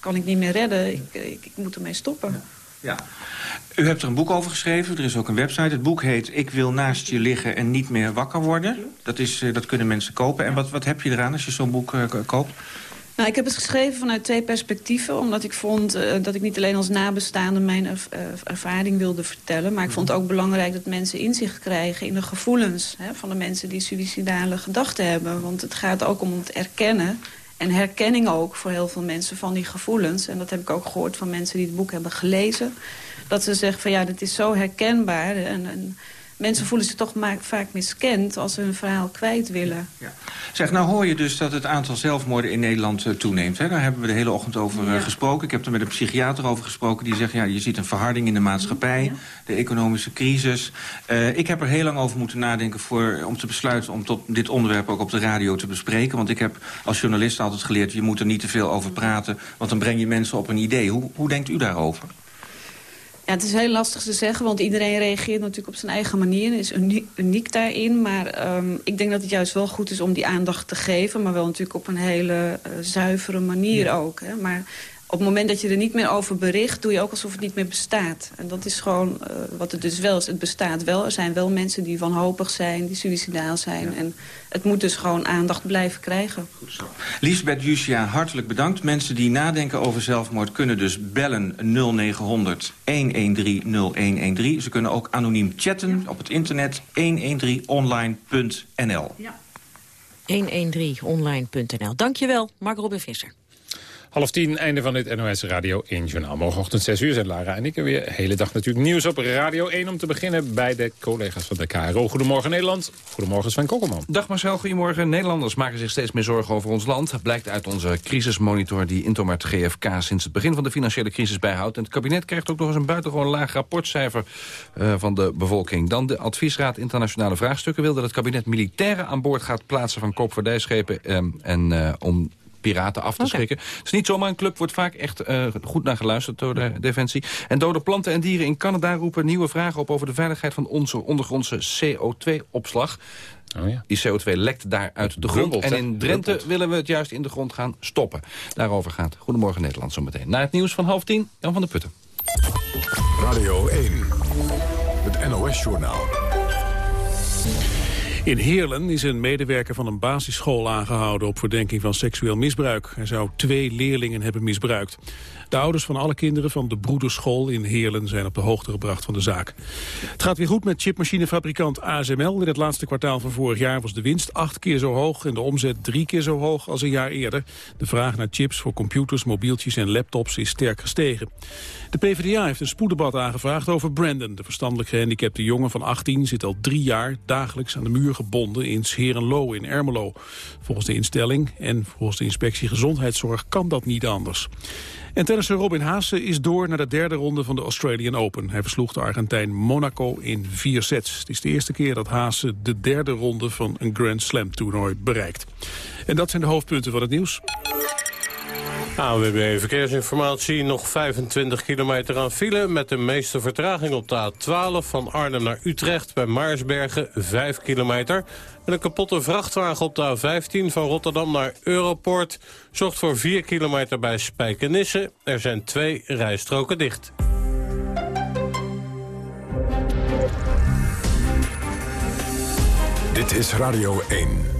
kan ik niet meer redden. Ik, ik, ik moet ermee stoppen. Ja. U hebt er een boek over geschreven. Er is ook een website. Het boek heet Ik wil naast je liggen en niet meer wakker worden. Dat, is, uh, dat kunnen mensen kopen. En wat, wat heb je eraan als je zo'n boek uh, koopt? Nou, ik heb het geschreven vanuit twee perspectieven. Omdat ik vond uh, dat ik niet alleen als nabestaande mijn erv ervaring wilde vertellen. Maar ik vond het ook belangrijk dat mensen inzicht krijgen in de gevoelens hè, van de mensen die suïcidale gedachten hebben. Want het gaat ook om het erkennen. En herkenning ook voor heel veel mensen van die gevoelens. En dat heb ik ook gehoord van mensen die het boek hebben gelezen. Dat ze zeggen van ja, dit is zo herkenbaar. En, en mensen voelen zich toch vaak miskend als ze hun verhaal kwijt willen. Ja. Zeg, nou hoor je dus dat het aantal zelfmoorden in Nederland uh, toeneemt. Hè? Daar hebben we de hele ochtend over uh, ja. gesproken. Ik heb er met een psychiater over gesproken. Die zegt, ja, je ziet een verharding in de maatschappij. Ja. De economische crisis. Uh, ik heb er heel lang over moeten nadenken voor, om te besluiten... om tot dit onderwerp ook op de radio te bespreken. Want ik heb als journalist altijd geleerd... je moet er niet te veel over praten, want dan breng je mensen op een idee. Hoe, hoe denkt u daarover? Ja, het is heel lastig te zeggen, want iedereen reageert natuurlijk op zijn eigen manier. is uniek, uniek daarin, maar um, ik denk dat het juist wel goed is om die aandacht te geven. Maar wel natuurlijk op een hele uh, zuivere manier ja. ook. Hè. Maar op het moment dat je er niet meer over bericht... doe je ook alsof het niet meer bestaat. En dat is gewoon uh, wat het dus wel is. Het bestaat wel. Er zijn wel mensen die wanhopig zijn, die suicidaal zijn. Ja. En het moet dus gewoon aandacht blijven krijgen. Goed zo. Lisbeth Jusia, hartelijk bedankt. Mensen die nadenken over zelfmoord kunnen dus bellen 0900 113 0113. Ze kunnen ook anoniem chatten ja. op het internet 113online.nl. Ja. 113online.nl. Dankjewel, Mark Robin Visser. Half tien, einde van dit NOS Radio 1 Journaal. Morgenochtend 6 uur zijn Lara en ik er weer. Hele dag natuurlijk nieuws op Radio 1 om te beginnen bij de collega's van de KRO. Goedemorgen Nederland. Goedemorgen Sven Kokkelman. Dag Marcel, goedemorgen. Nederlanders maken zich steeds meer zorgen over ons land. Blijkt uit onze crisismonitor die Intomart GFK sinds het begin van de financiële crisis bijhoudt. En het kabinet krijgt ook nog eens een buitengewoon laag rapportcijfer uh, van de bevolking. Dan de Adviesraad Internationale Vraagstukken wil dat het kabinet militairen aan boord gaat plaatsen van koopvaardijschepen um, en uh, om piraten af te schrikken. Het is niet zomaar een club, wordt vaak echt uh, goed naar geluisterd door de Defensie. En dode planten en dieren in Canada roepen nieuwe vragen op over de veiligheid van onze ondergrondse CO2-opslag. Oh ja. Die CO2 lekt daar uit de grond. En in Drenthe willen we het juist in de grond gaan stoppen. Daarover gaat Goedemorgen Nederland zometeen. Na het nieuws van half tien, Jan van der Putten. Radio 1, het NOS-journaal. In Heerlen is een medewerker van een basisschool aangehouden op verdenking van seksueel misbruik. Hij zou twee leerlingen hebben misbruikt. De ouders van alle kinderen van de broederschool in Heerlen zijn op de hoogte gebracht van de zaak. Het gaat weer goed met chipmachinefabrikant ASML. In het laatste kwartaal van vorig jaar was de winst acht keer zo hoog en de omzet drie keer zo hoog als een jaar eerder. De vraag naar chips voor computers, mobieltjes en laptops is sterk gestegen. De PvdA heeft een spoeddebat aangevraagd over Brandon. De verstandelijk gehandicapte jongen van 18 zit al drie jaar dagelijks aan de muur gebonden in Scherenlo in Ermelo. Volgens de instelling en volgens de inspectie gezondheidszorg kan dat niet anders. En tennisser Robin Haase is door naar de derde ronde van de Australian Open. Hij versloeg de Argentijn Monaco in vier sets. Het is de eerste keer dat Haase de derde ronde van een Grand Slam toernooi bereikt. En dat zijn de hoofdpunten van het nieuws. ANWB Verkeersinformatie. Nog 25 kilometer aan file met de meeste vertraging op de A12 van Arnhem naar Utrecht bij Maarsbergen 5 kilometer. En een kapotte vrachtwagen op de A15 van Rotterdam naar Europoort zorgt voor 4 kilometer bij Spijkenisse. Er zijn twee rijstroken dicht. Dit is Radio 1.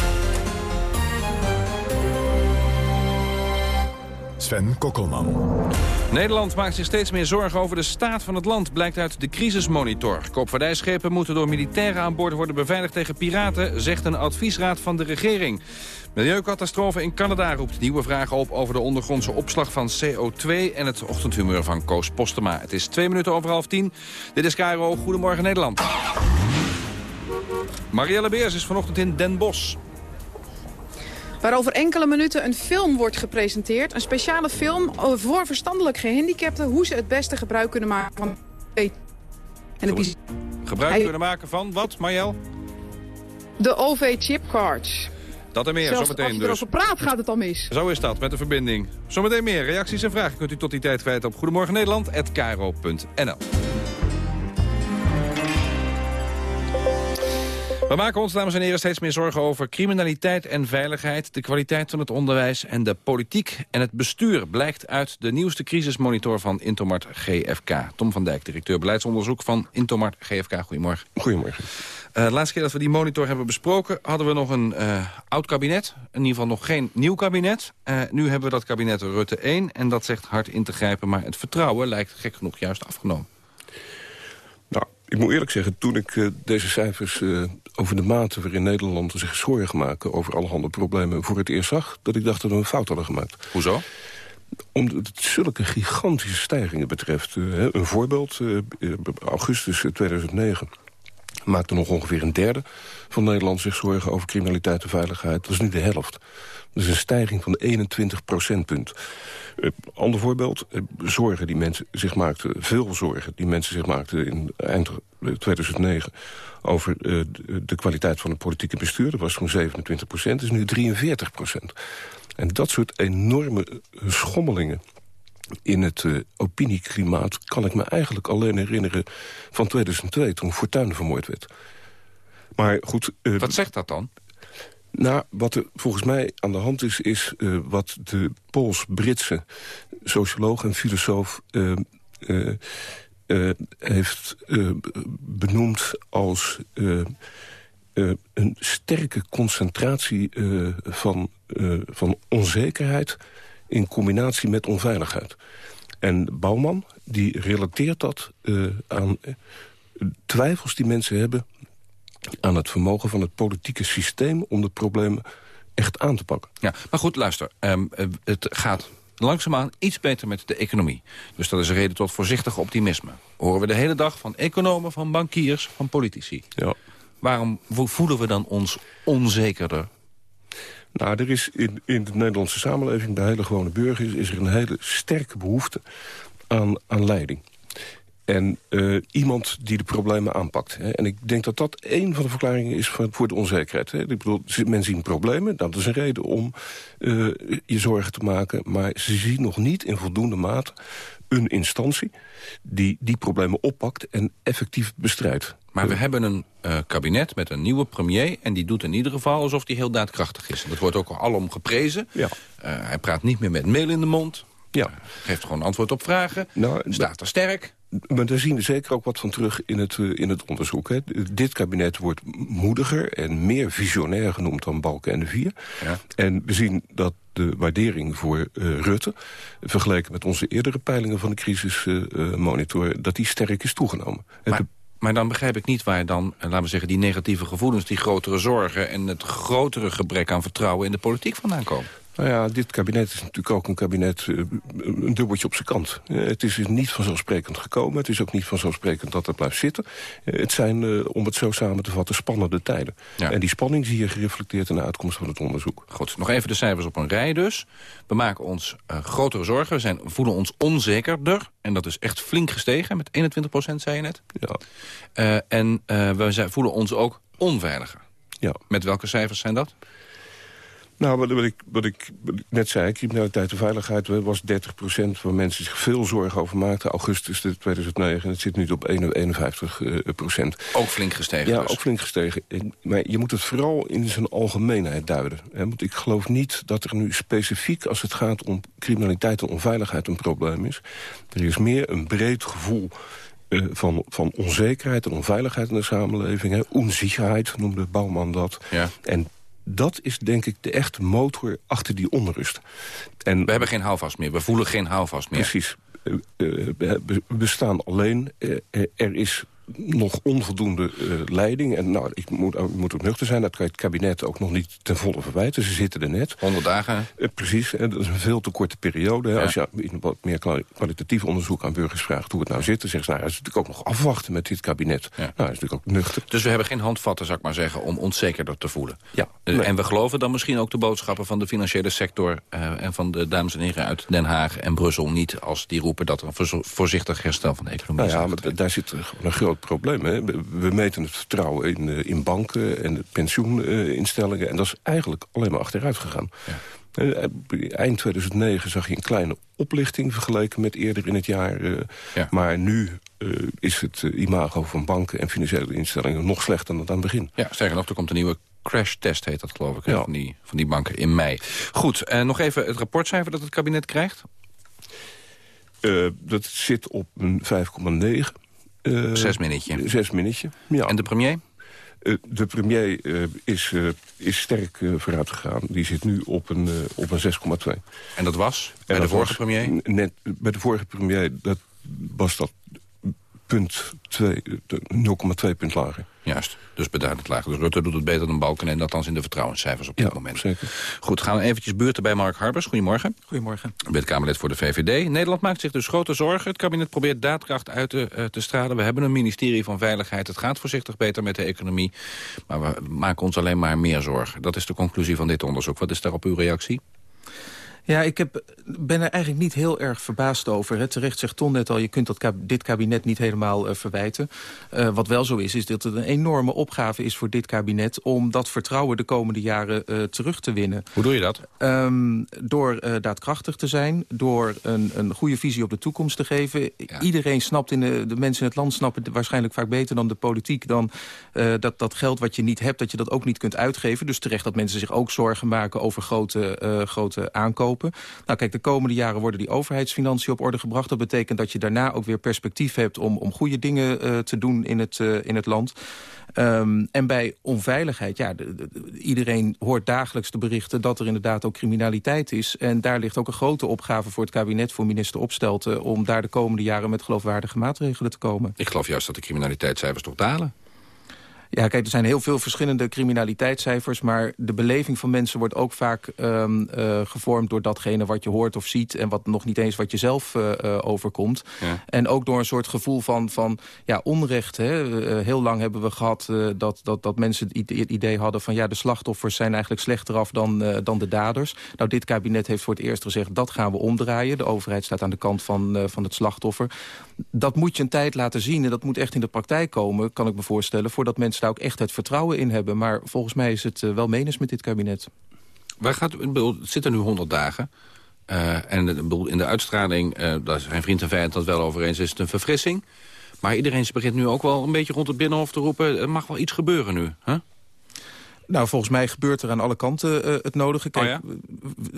Sven Kokkelman. Nederland maakt zich steeds meer zorgen over de staat van het land, blijkt uit de crisismonitor. Koopvaardijschepen moeten door militairen aan boord worden beveiligd tegen piraten, zegt een adviesraad van de regering. Milieucatastrofe in Canada roept nieuwe vragen op over de ondergrondse opslag van CO2 en het ochtendhumeur van Koos Postema. Het is twee minuten over half tien. Dit is KRO. Goedemorgen Nederland. Marielle Beers is vanochtend in Den Bosch. Waar over enkele minuten een film wordt gepresenteerd. Een speciale film voor verstandelijk gehandicapten... hoe ze het beste gebruik kunnen maken van... En het Gebruik kunnen maken van wat, Marielle? de OV-chipcards. Dat en meer, Zelfs als zometeen je dus. erover praat gaat het al mis. Zo is dat, met de verbinding. Zometeen meer. Reacties en vragen kunt u tot die tijd kwijt op Goedemorgen We maken ons, dames en heren, steeds meer zorgen over criminaliteit en veiligheid... de kwaliteit van het onderwijs en de politiek en het bestuur... blijkt uit de nieuwste crisismonitor van Intomart GFK. Tom van Dijk, directeur beleidsonderzoek van Intomart GFK. Goedemorgen. Goedemorgen. Eh, de laatste keer dat we die monitor hebben besproken... hadden we nog een eh, oud kabinet. In ieder geval nog geen nieuw kabinet. Eh, nu hebben we dat kabinet Rutte 1 en dat zegt hard in te grijpen... maar het vertrouwen lijkt gek genoeg juist afgenomen. Nou, ik moet eerlijk zeggen, toen ik deze cijfers over de mate waarin Nederland zich zorgen maken over allerhande problemen voor het eerst zag, dat ik dacht dat we een fout hadden gemaakt. Hoezo? Omdat het zulke gigantische stijgingen betreft. Eh, een voorbeeld, eh, eh, augustus 2009 maakte nog ongeveer een derde van Nederland zich zorgen over criminaliteit en veiligheid. Dat is nu de helft. Is een stijging van 21 procentpunt. Uh, ander voorbeeld, eh, zorgen die mensen zich maakten, veel zorgen die mensen zich maakten in eind eh, 2009 over eh, de, kwaliteit van het politieke bestuur. Dat was toen 27 procent, is nu 43 procent. En dat soort enorme schommelingen in het opinieklimaat kan ik me eigenlijk alleen herinneren van 2002, toen Fortuyn vermoord werd. Maar goed... Wat zegt dat dan? Nou, wat er volgens mij aan de hand is... is eh, wat de Pools-Britse socioloog en filosoof... eh, eh, heeft benoemd als een sterke concentratie van, van onzekerheid... in combinatie met onveiligheid. En Bouwman die relateert dat aan twijfels die mensen hebben aan het vermogen van het politieke systeem... om de problemen echt aan te pakken. Ja, maar goed, luister. Um, het gaat langzaamaan iets beter met de economie. Dus dat is een reden tot voorzichtig optimisme. Horen we de hele dag van economen, van bankiers, van politici. Ja. Waarom voelen we dan ons onzekerder? Nou, er is in, in de Nederlandse samenleving, de hele gewone burgers... is er een hele sterke behoefte aan, aan leiding. En uh, iemand die de problemen aanpakt. Hè. En ik denk dat dat een van de verklaringen is voor, de onzekerheid. Hè. Ik bedoel, men ziet problemen, dat is een reden om uh, je zorgen te maken. Maar ze zien nog niet in voldoende mate een instantie... die die problemen oppakt en effectief bestrijdt. Maar we hebben een uh, kabinet met een nieuwe premier... en die doet in ieder geval alsof hij heel daadkrachtig is. En dat wordt ook al alom geprezen. Ja. hij praat niet meer met mail in de mond. Ja. geeft gewoon antwoord op vragen. Nou, staat er sterk. Maar daar zien we zeker ook wat van terug in het, in het onderzoek. Hè. Dit kabinet wordt moediger en meer visionair genoemd dan Balken en de Vier. Ja. En we zien dat de waardering voor uh, Rutte... vergeleken met onze eerdere peilingen van de crisismonitor... Uh, dat die sterk is toegenomen. Maar, maar dan begrijp ik niet waar dan, laten we zeggen... die negatieve gevoelens, die grotere zorgen... en het grotere gebrek aan vertrouwen in de politiek vandaan komen. Nou ja, dit kabinet is natuurlijk ook een kabinet, uh, een dubbeltje op zijn kant. Uh, het is niet vanzelfsprekend gekomen. Het is ook niet vanzelfsprekend dat het blijft zitten. Uh, het zijn, om het zo samen te vatten, spannende tijden. Ja. En die spanning zie je gereflecteerd in de uitkomst van het onderzoek. Goed, nog even de cijfers op een rij dus. We maken ons grotere zorgen. We zijn, voelen ons onzekerder. En dat is echt flink gestegen, met 21 procent, zei je net. Ja. en we voelen ons ook onveiliger. Ja. Met welke cijfers zijn dat? Nou, wat, wat, ik, wat, ik, net zei, criminaliteit en veiligheid was 30% waar mensen zich veel zorgen over maakten. Augustus 2009, en het zit nu op 51 uh, procent. Ook flink gestegen Ja, dus. ook flink gestegen. Maar je moet het vooral in zijn algemeenheid duiden. Hè? Want ik geloof niet dat er nu specifiek, als het gaat om criminaliteit en onveiligheid, een probleem is. Er is meer een breed gevoel uh, van, van onzekerheid en onveiligheid in de samenleving. Hè? Onzekerheid noemde Bouwman dat. Ja. En dat is denk ik de echte motor achter die onrust. En we hebben geen houvast meer, we voelen geen houvast meer. Precies. Uh, uh, we staan alleen. Uh, er is nog onvoldoende uh, leiding. En nou, ik moet, ik moet ook nuchter zijn, dat kan het kabinet ook nog niet ten volle verwijten. Ze zitten er net. 100 dagen. Uh, precies, en dat is een veel te korte periode. Ja. Als je in wat meer kwalitatief onderzoek aan burgers vraagt hoe het nou zit... dan zeggen ze, nou, dat is natuurlijk ook nog afwachten met dit kabinet. Ja. Nou, dat is natuurlijk ook nuchter. Dus we hebben geen handvatten, zou ik maar zeggen, om ons zekerder te voelen. Ja. Uh, nee. En we geloven dan misschien ook de boodschappen van de financiële sector... en van de dames en heren uit Den Haag en Brussel niet... als die roepen dat er een voorzichtig herstel van de economie nou ja, is. maar daar zit een groot probleem, hè we meten het vertrouwen in, uh, in banken en pensioeninstellingen. en dat is eigenlijk alleen maar achteruit gegaan. Ja. Uh, eind 2009 zag je een kleine oplichting vergeleken met eerder in het jaar. Uh, ja. Maar nu is het imago van banken en financiële instellingen nog slechter dan aan het begin. Ja, sterker nog, er komt een nieuwe crash-test, heet dat geloof ik, ja. van, die, van die banken in mei. Goed, en nog even het rapportcijfer dat het kabinet krijgt? dat zit op een 5,9. Uh, zes minnetje. Zes minnetje, ja. En de premier? Uh, de premier uh, is, is sterk vooruit gegaan. Die zit nu op een, op een 6,2. En dat was? Bij de vorige premier? Net, bij de vorige premier dat was dat 0,2 punt lager. Juist, dus beduidend lager. Dus Rutte doet het beter dan Balken en althans in de vertrouwenscijfers op dit ja, moment. zeker. Goed, gaan we eventjes buurten bij Mark Harbers. Goedemorgen. Goedemorgen. U bent Kamerlid voor de VVD. Nederland maakt zich dus grote zorgen. Het kabinet probeert daadkracht uit te, uh, te stralen. We hebben een ministerie van Veiligheid. Het gaat voorzichtig beter met de economie. Maar we maken ons alleen maar meer zorgen. Dat is de conclusie van dit onderzoek. Wat is daarop uw reactie? Ja, ik heb, ben er eigenlijk niet heel erg verbaasd over. Hè. Terecht zegt Ton net al, je kunt dat kab dit kabinet niet helemaal uh, verwijten. Uh, wat wel zo is, is dat het een enorme opgave is voor dit kabinet... om dat vertrouwen de komende jaren uh, terug te winnen. Hoe doe je dat? Um, door daadkrachtig te zijn, door een, een goede visie op de toekomst te geven. Ja. Iedereen snapt, in de, de mensen in het land snappen waarschijnlijk vaak beter dan de politiek... dan dat, dat geld wat je niet hebt, dat je dat ook niet kunt uitgeven. Dus terecht dat mensen zich ook zorgen maken over grote, grote aankopen Nou kijk, de komende jaren worden die overheidsfinanciën op orde gebracht. Dat betekent dat je daarna ook weer perspectief hebt om, om goede dingen te doen in het, in het land. Um, en bij onveiligheid, ja, iedereen hoort dagelijks de berichten... dat er inderdaad ook criminaliteit is. En daar ligt ook een grote opgave voor het kabinet, voor minister Opstelten... om daar de komende jaren met geloofwaardige maatregelen te komen. Ik geloof juist dat de criminaliteitscijfers toch dalen. Ja, kijk, er zijn heel veel verschillende criminaliteitscijfers... maar de beleving van mensen wordt ook vaak um, uh, gevormd... door datgene wat je hoort of ziet... en wat nog niet eens wat je zelf uh, uh, overkomt. Ja. En ook door een soort gevoel van, van ja, onrecht. Hè. heel lang hebben we gehad dat, dat, dat mensen het idee hadden van... ja, de slachtoffers zijn eigenlijk slechter af dan, dan de daders. Nou, dit kabinet heeft voor het eerst gezegd... dat gaan we omdraaien. De overheid staat aan de kant van, van het slachtoffer. Dat moet je een tijd laten zien en dat moet echt in de praktijk komen... kan ik me voorstellen, voordat mensen daar ook echt het vertrouwen in hebben. Maar volgens mij is het uh, wel menens met dit kabinet. Waar gaat, het zitten nu 100 dagen. Uh, en in de uitstraling, daar zijn vriend en vijand het wel over eens, is het een verfrissing. Maar iedereen begint nu ook wel een beetje rond het Binnenhof te roepen... er mag wel iets gebeuren nu, hè? Nou, volgens mij gebeurt er aan alle kanten uh, het nodige. Kijk, oh ja?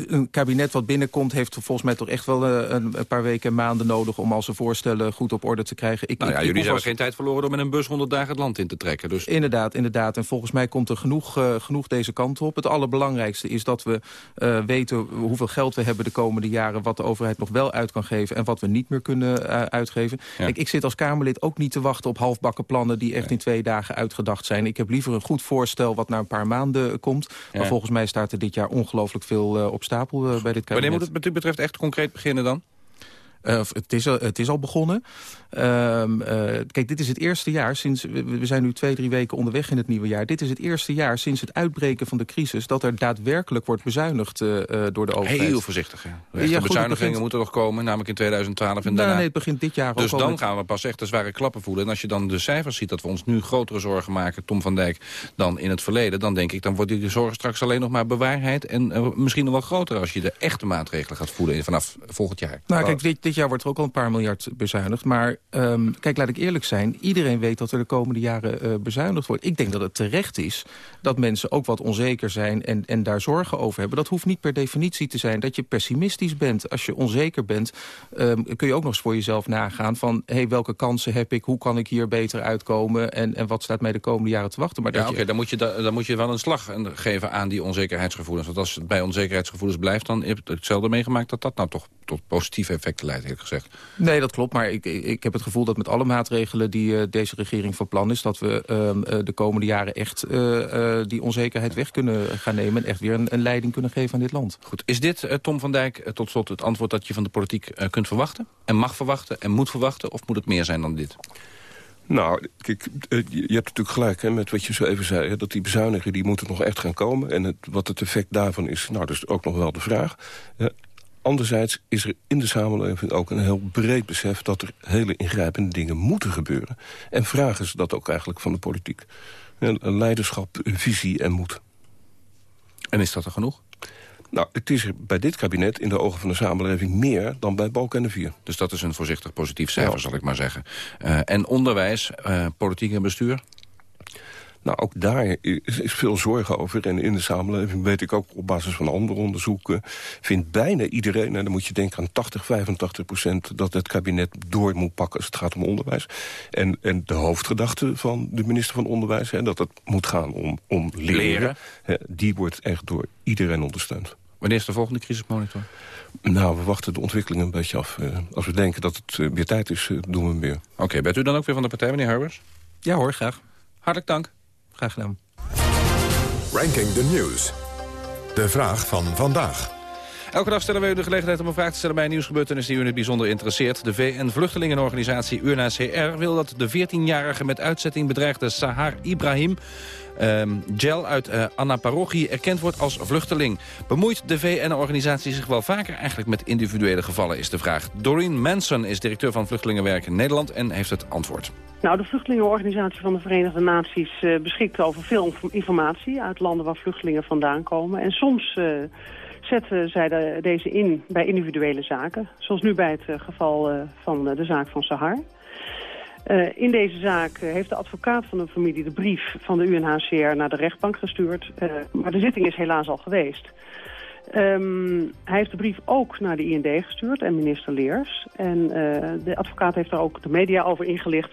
Een kabinet wat binnenkomt heeft volgens mij toch echt wel uh, een, paar weken en maanden nodig... om al zijn voorstellen goed op orde te krijgen. Ik, nou ja, ik, jullie hebben geen tijd verloren om met een bus 100 dagen het land in te trekken. Dus... Inderdaad, inderdaad. En volgens mij komt er genoeg, uh, genoeg deze kant op. Het allerbelangrijkste is dat we weten hoeveel geld we hebben de komende jaren... wat de overheid nog wel uit kan geven en wat we niet meer kunnen uitgeven. Ja. Kijk, ik zit als Kamerlid ook niet te wachten op halfbakken plannen... die echt nee. in twee dagen uitgedacht zijn. Ik heb liever een goed voorstel wat naar een paar maanden komt. Ja. Maar volgens mij staat er dit jaar ongelooflijk veel uh, op stapel uh, bij dit kabinet. Wanneer moet het betreft echt concreet beginnen dan? Uh, het, is al, het is al begonnen. Uh, uh, kijk, dit is het eerste jaar sinds... We zijn nu twee, drie weken onderweg in het nieuwe jaar. Dit is het eerste jaar sinds het uitbreken van de crisis... dat er daadwerkelijk wordt bezuinigd uh, door de overheid. Heel voorzichtig, ja. De ja, bezuinigingen begint... moeten nog komen, namelijk in 2012 en nou, daarna. Nee, het begint dit jaar Dus ook dan met... gaan we pas echt de zware klappen voelen. En als je dan de cijfers ziet dat we ons nu grotere zorgen maken... Tom van Dijk, dan in het verleden... dan denk ik, dan wordt die zorgen straks alleen nog maar bewaarheid... en misschien nog wel groter als je de echte maatregelen gaat voelen vanaf volgend jaar. Nou, kijk, dit, dit jaar wordt er ook al een paar miljard bezuinigd. Maar um, kijk, laat ik eerlijk zijn. Iedereen weet dat er de komende jaren uh, bezuinigd wordt. Ik denk dat het terecht is dat mensen ook wat onzeker zijn... En, en daar zorgen over hebben. Dat hoeft niet per definitie te zijn dat je pessimistisch bent. Als je onzeker bent, um, kun je ook nog eens voor jezelf nagaan... van hey, welke kansen heb ik, hoe kan ik hier beter uitkomen... en, en wat staat mij de komende jaren te wachten. Maar ja, oké, okay, je... dan, moet je dan moet je wel een slag geven aan die onzekerheidsgevoelens. Want als het bij onzekerheidsgevoelens blijft... dan heb je hetzelfde meegemaakt dat dat nou toch tot positieve effecten leidt, gezegd. Nee, dat klopt. Maar ik, ik heb het gevoel dat met alle maatregelen die uh, deze regering van plan is... dat we uh, de komende jaren echt uh, die onzekerheid weg kunnen gaan nemen... en echt weer een, een, leiding kunnen geven aan dit land. Goed. Is dit, Tom van Dijk, tot slot het antwoord dat je van de politiek kunt verwachten? En mag verwachten en moet verwachten? Of moet het meer zijn dan dit? Nou, kijk, je hebt natuurlijk gelijk hè, met wat je zo even zei... Hè, dat die bezuinigingen die moeten nog echt gaan komen. En het, wat het effect daarvan is, nou, dat is ook nog wel de vraag. Anderzijds is er in de samenleving ook een heel breed besef... dat er hele ingrijpende dingen moeten gebeuren. En vragen ze dat ook eigenlijk van de politiek. Een leiderschap, een visie en moed. En is dat er genoeg? Nou, het is er bij dit kabinet in de ogen van de samenleving meer dan bij Balk en de Vier. Dus dat is een voorzichtig positief cijfer, ja. zal ik maar zeggen. Uh, en onderwijs, uh, politiek en bestuur? Nou, ook daar is, veel zorgen over. En in de samenleving weet ik ook op basis van andere onderzoeken... vindt bijna iedereen, en dan moet je denken aan 80, 85 procent... dat het kabinet door moet pakken als het gaat om onderwijs. En, en de hoofdgedachte van de minister van Onderwijs... Hè, dat het moet gaan om, om leren, leren. Hè, die wordt echt door iedereen ondersteund. Wanneer is de volgende crisismonitor? Nou, we wachten de ontwikkeling een beetje af. Uh, als we denken dat het uh, weer tijd is, uh, doen we hem weer. Oké, okay, bent u dan ook weer van de partij, meneer Herbers? Ja hoor, graag. Hartelijk dank. Graag gedaan. Ranking the News. De vraag van vandaag. Elke dag stellen we u de gelegenheid om een vraag te stellen bij een nieuwsgebeurtenis die u in het bijzonder interesseert. De VN-vluchtelingenorganisatie UNHCR wil dat de 14-jarige met uitzetting bedreigde Sahar Ibrahim Um, Gel uit uh, Anna Parochie erkend wordt als vluchteling. Bemoeit de VN-organisatie zich wel vaker eigenlijk met individuele gevallen, is de vraag. Doreen Manson is directeur van Vluchtelingenwerk in Nederland en heeft het antwoord. Nou, de Vluchtelingenorganisatie van de Verenigde Naties uh, beschikt over veel informatie uit landen waar vluchtelingen vandaan komen. En soms uh, zetten zij de, deze in bij individuele zaken. Zoals nu bij het geval van de zaak van Sahar. In deze zaak heeft de advocaat van de familie de brief van de UNHCR naar de rechtbank gestuurd. Maar de zitting is helaas al geweest. Ehm, hij heeft de brief ook naar de IND gestuurd en minister Leers. En eh, de advocaat heeft daar ook de media over ingelicht...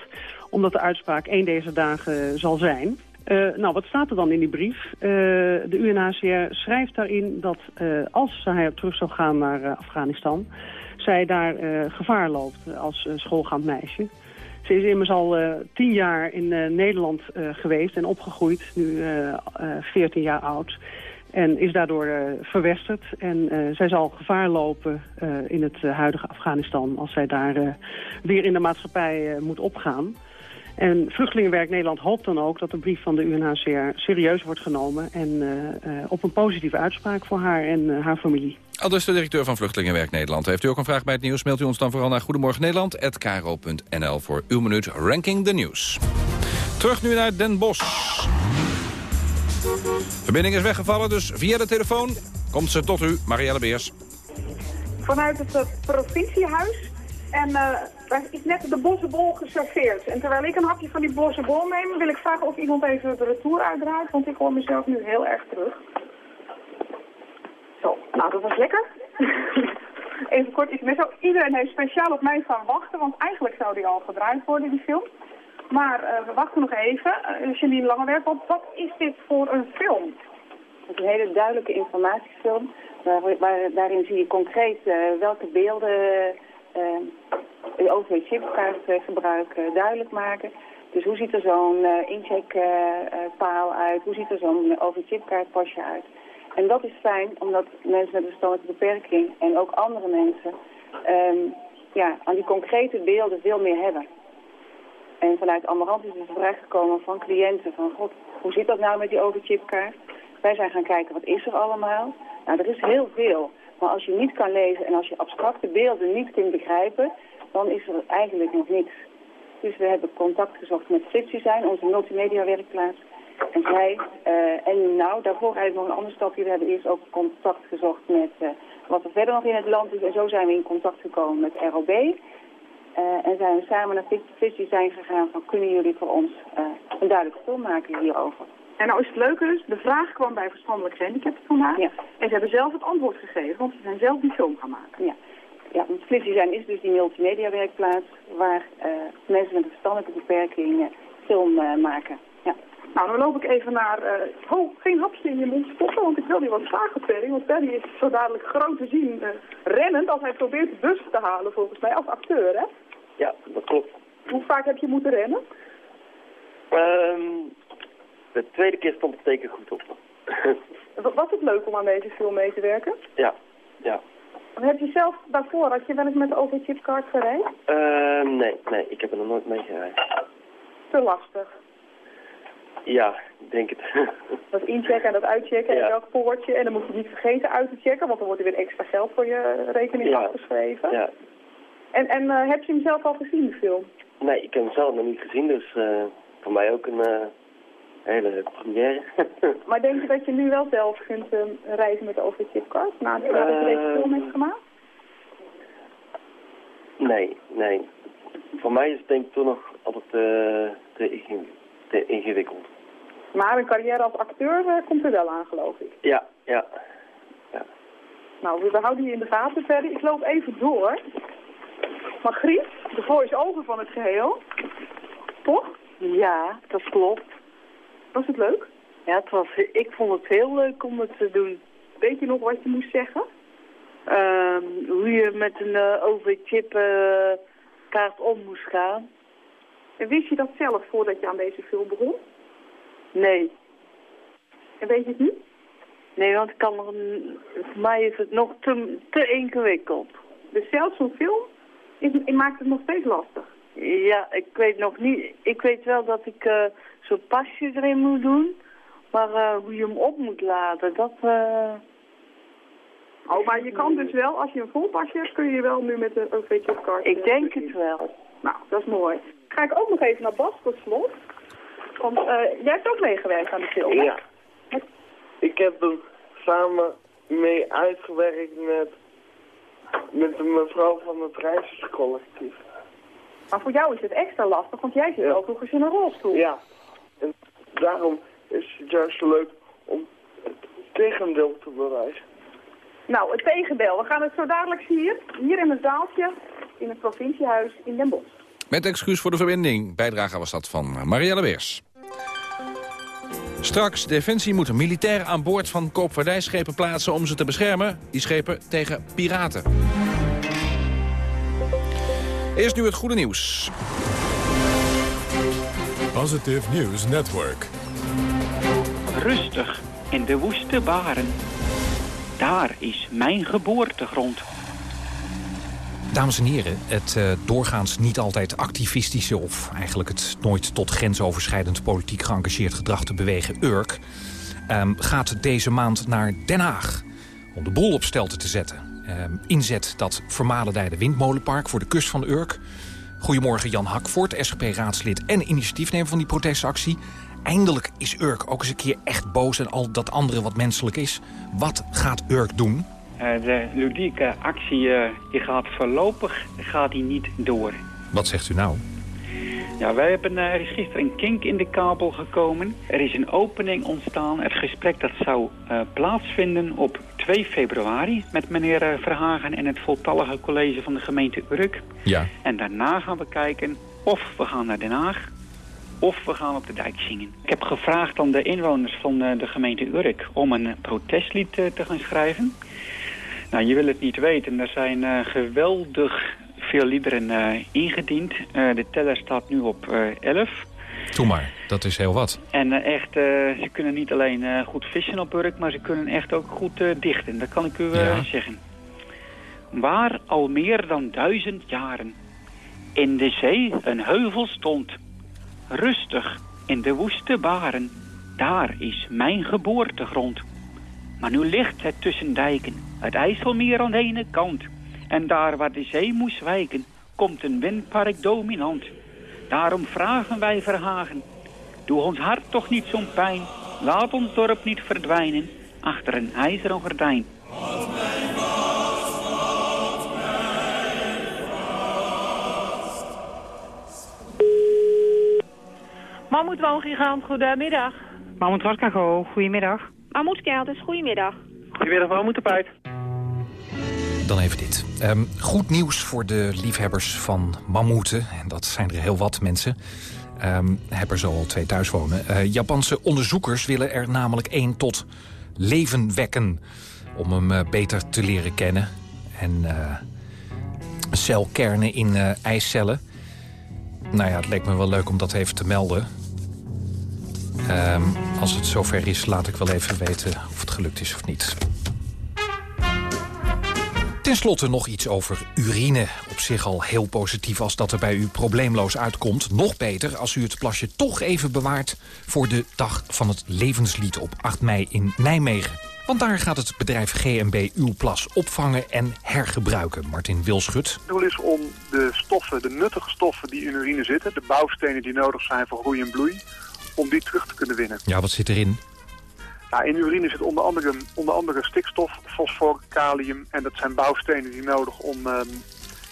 omdat de uitspraak één deze dagen zal zijn. Uh, nou, wat staat er dan in die brief? Uh, de UNHCR schrijft daarin dat als hij terug zou gaan naar Afghanistan... zij daar gevaar loopt als schoolgaand meisje. Ze is immers al tien jaar in Nederland geweest en opgegroeid, nu veertien jaar oud... En is daardoor verwesterd. En zij zal gevaar lopen in het huidige Afghanistan... als zij daar weer in de maatschappij moet opgaan. En Vluchtelingenwerk Nederland hoopt dan ook dat de brief van de UNHCR serieus wordt genomen... en op een positieve uitspraak voor haar en haar familie. Aldus de directeur van Vluchtelingenwerk Nederland. Heeft u ook een vraag bij het nieuws? Mailt u ons dan vooral naar Goedemorgen Nederland@kro.nl voor uw minuut Ranking the News. Terug nu naar Den Bosch. Verbinding is weggevallen, dus via de telefoon komt ze tot u, Marielle Beers. Vanuit het provinciehuis. En daar is net de bossenbol geserveerd. En terwijl ik een hapje van die bossenbol neem, wil ik vragen of iemand even de retour uitdraait. Want ik hoor mezelf nu heel erg terug. Zo, nou dat was lekker. even kort iets meer. Iedereen heeft speciaal op mij van wachten, want eigenlijk zou die al gedraaid worden, die film. Maar uh, we wachten nog even. Uh, Janine Langewerk, wat, wat is dit voor een film? Het is een hele duidelijke informatiefilm. Waar, daarin zie je concreet uh, welke beelden je OV-chipkaartgebruik duidelijk maken. Dus hoe ziet er zo'n incheckpaal uit? Hoe ziet er zo'n OV-chipkaartpasje uit? En dat is fijn, omdat mensen met een verstandelijke beperking en ook andere mensen... Um, ja, aan die concrete beelden veel meer hebben. En vanuit Amarant is er vraag gekomen van cliënten van... God, hoe zit dat nou met die overchipkaart? Wij zijn gaan kijken, wat is er allemaal? Nou, er is heel veel. Maar als je niet kan lezen en als je abstracte beelden niet kunt begrijpen... dan is er eigenlijk nog niks. Dus we hebben contact gezocht met Flipdesign, onze multimedia werkplaats. En zij, uh, en nou, daarvoor eigenlijk nog een andere stapje. We hebben eerst ook contact gezocht met uh, wat er verder nog in het land is. En zo zijn we in contact gekomen met ROB. Uh, en zijn we samen naar Visie zijn gegaan van kunnen jullie voor ons een duidelijke film maken hierover. En nou is het leuke dus, de vraag kwam bij verstandelijk gehandicapten vandaan. Ja. En ze hebben zelf het antwoord gegeven, want ze zijn zelf die film gaan maken. Ja, ja want zijn is dus die multimedia werkplaats waar uh, mensen met een verstandelijke beperking film maken. Ja. Nou, dan loop ik even naar... Uh, oh, geen hapje in je mond stoppen, want ik wil die wat vragen, Perry. Want Perry is zo dadelijk groot te zien uh, rennend als hij probeert de bus te halen, volgens mij, als acteur, hè? Ja, dat klopt. Hoe vaak heb je moeten rennen? Um, de tweede keer stond het teken goed op. Was het leuk om aan deze film mee te werken? Ja, ja. Heb je zelf daarvoor, had je wel eens met de overchipkaart gereden? Uh, nee, nee, ik heb er nog nooit mee gereden. Te lastig. Ja, ik denk het. dat inchecken en dat uitchecken ja. en welk poortje. En dan moet je niet vergeten uit te checken, want dan wordt er weer extra geld voor je rekening ja. afgeschreven. Ja. En, en uh, heb je hem zelf al gezien, de film? Nee, ik heb hem zelf nog niet gezien, dus uh, voor mij ook een uh, hele première. maar denk je dat je nu wel zelf kunt reizen met de overchipcard, nadat je deze film hebt gemaakt? Nee, nee. Voor mij is het denk ik toch nog altijd te, te ingewikkeld. Maar een carrière als acteur komt er wel aan, geloof ik. Ja, ja. ja. Nou, we houden je in de gaten verder. Ik loop even door. Margriet, de voice-over van het geheel. Toch? Ja, dat klopt. Was het leuk? Ja, het was, ik vond het heel leuk om het te doen. Weet je nog wat je moest zeggen? Um, hoe je met een uh, uh, kaart om moest gaan. En wist je dat zelf voordat je aan deze film begon? Nee. En weet je het nu? Nee, want ik kan er een, voor mij is het nog te, te ingewikkeld. Dus zelfs zo'n film is, maakt het nog steeds lastig? Ja, ik weet nog niet. Ik weet wel dat ik uh, zo'n pasje erin moet doen. Maar uh, hoe je hem op moet laden, dat... Uh... Oh, maar je kan dus wel, als je een vol pasje hebt, kun je wel nu met een OV-chipkaart... Ik denk het wel. Nou, dat is mooi. Ga ik ook nog even naar Bas tot slot. Want jij hebt ook meegewerkt aan de film, Ja. Ik heb hem samen mee uitgewerkt met met de mevrouw van het reizigerscollectief. Maar voor jou is het extra lastig, want jij zit ja. ook nog eens in een rolstoel. Ja, en daarom is het juist leuk om het tegendeel te bewijzen. Nou, het tegendeel. We gaan het zo dadelijk zien hier in het zaaltje in het provinciehuis in Den Bosch. Met excuus voor de verbinding. Bijdrage was dat van Marielle Beers. Straks, Defensie moet militairen aan boord van koopvaardijschepen plaatsen... om ze te beschermen, die schepen, tegen piraten. Eerst nu het goede nieuws. Positive News Network. Rustig in de woeste baren. Daar is mijn geboortegrond. Dames en heren, het uh, doorgaans niet altijd activistische... of eigenlijk het nooit tot grensoverschrijdend politiek geëngageerd gedrag te bewegen Urk... Um, gaat deze maand naar Den Haag om de boel op stelte te zetten. Um, inzet dat vermalendijde windmolenpark voor de kust van Urk. Goedemorgen Jan Hakvoort, SGP-raadslid en initiatiefnemer van die protestactie. Eindelijk is Urk ook eens een keer echt boos en al dat andere wat menselijk is. Wat gaat Urk doen? Uh, de ludieke actie uh, die gaat voorlopig gaat die niet door. Wat zegt u nou? Ja, wij hebben, uh, er is gisteren een kink in de kabel gekomen. Er is een opening ontstaan. Het gesprek dat zou plaatsvinden op 2 februari... met meneer Verhagen en het voltallige college van de gemeente Urk. Ja. En daarna gaan we kijken of we gaan naar Den Haag of we gaan op de dijk zingen. Ik heb gevraagd aan de inwoners van de gemeente Urk om een protestlied te gaan schrijven. Nou, je wil het niet weten. Er zijn geweldig veel liederen uh, ingediend. Uh, de teller staat nu op 11. Doe maar, dat is heel wat. En echt, ze kunnen niet alleen goed vissen op Urk, maar ze kunnen echt ook goed dichten. Dat kan ik u Ja. zeggen. Waar al meer dan duizend jaren in de zee een heuvel stond. Rustig in de woeste baren. Daar is mijn geboortegrond. Maar nu ligt het tussen dijken, het IJsselmeer aan de ene kant. En daar waar de zee moest wijken, komt een windpark dominant. Daarom vragen wij Verhagen, doe ons hart toch niet zo'n pijn. Laat ons dorp niet verdwijnen, achter een ijzeren gordijn. Mammoet Woongigant, goedemiddag. Mammoet Waskago, goedemiddag. Mammoet Keltis, goedemiddag. Goedemiddag, Mammoet de Puit. Dan even dit. Um, goed nieuws voor de liefhebbers van mammoeten. En dat zijn er heel wat mensen. Um, hebben zo al twee thuis wonen. Uh, Japanse onderzoekers willen er namelijk één tot leven wekken. Om hem uh, beter te leren kennen. En uh, celkernen in ijscellen. Nou ja, het leek me wel leuk om dat even te melden. Um, als het zover is, laat ik wel even weten of het gelukt is of niet. Ten slotte nog iets over urine. Op zich al heel positief als dat er bij u probleemloos uitkomt. Nog beter als u het plasje toch even bewaart... voor de dag van het levenslied op 8 mei in Nijmegen. Want daar gaat het bedrijf GMB uw plas opvangen en hergebruiken. Martin Wilschut. Het doel is om de stoffen, de nuttige stoffen die in urine zitten... de bouwstenen die nodig zijn voor groei en bloei... om die terug te kunnen winnen. Ja, wat zit erin? Nou, in urine zit onder andere, onder andere stikstof, fosfor, kalium... en dat zijn bouwstenen die nodig om, um,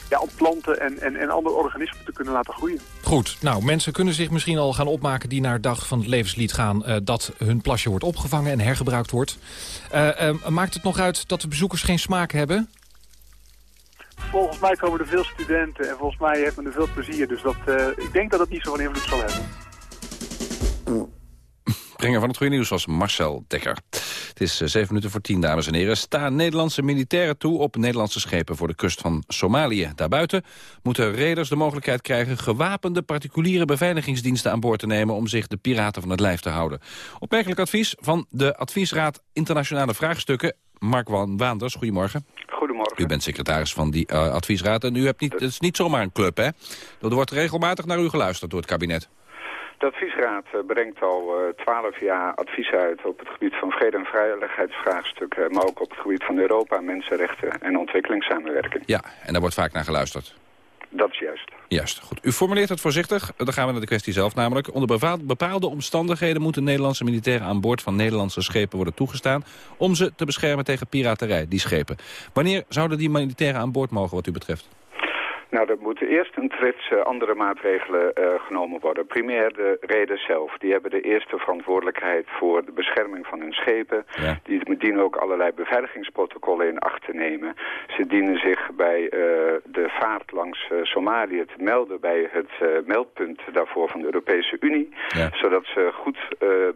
ja, om planten en, en, en andere organismen te kunnen laten groeien. Goed, nou, mensen kunnen zich misschien al gaan opmaken... die naar dag van het levenslied gaan... Uh, dat hun plasje wordt opgevangen en hergebruikt wordt. Uh, uh, maakt het nog uit dat de bezoekers geen smaak hebben? Volgens mij komen er veel studenten en volgens mij heeft men er veel plezier. Dus dat, ik denk dat het niet zo'n invloed zal hebben. Brenger van het goede nieuws was Marcel Dekker. Het is zeven minuten voor tien, dames en heren. Staan Nederlandse militairen toe op Nederlandse schepen voor de kust van Somalië. Daarbuiten moeten reders de mogelijkheid krijgen... gewapende particuliere beveiligingsdiensten aan boord te nemen... om zich de piraten van het lijf te houden. Opmerkelijk advies van de Adviesraad Internationale Vraagstukken... Mark Waanders, goedemorgen. Goedemorgen. U bent secretaris van die uh, adviesraad en u hebt niet, het is niet zomaar een club, hè? Er wordt regelmatig naar u geluisterd door het kabinet. De adviesraad brengt al twaalf uh, jaar advies uit op het gebied van vrede- en veiligheidsvraagstukken, maar ook op het gebied van Europa, mensenrechten en ontwikkelingssamenwerking. Ja, en daar wordt vaak naar geluisterd. Dat is juist. Juist, goed. U formuleert het voorzichtig. Dan gaan we naar de kwestie zelf namelijk. Onder bepaalde omstandigheden moeten Nederlandse militairen aan boord van Nederlandse schepen worden toegestaan om ze te beschermen tegen piraterij, die schepen. Wanneer zouden die militairen aan boord mogen wat u betreft? Nou, er moeten eerst een trits uh, andere maatregelen uh, genomen worden. Primair de reden zelf. Die hebben de eerste verantwoordelijkheid voor de bescherming van hun schepen. Ja. Die dienen ook allerlei beveiligingsprotocollen in acht te nemen. Ze dienen zich bij uh, de vaart langs Somalië te melden bij het meldpunt daarvoor van de Europese Unie. Ja. Zodat ze goed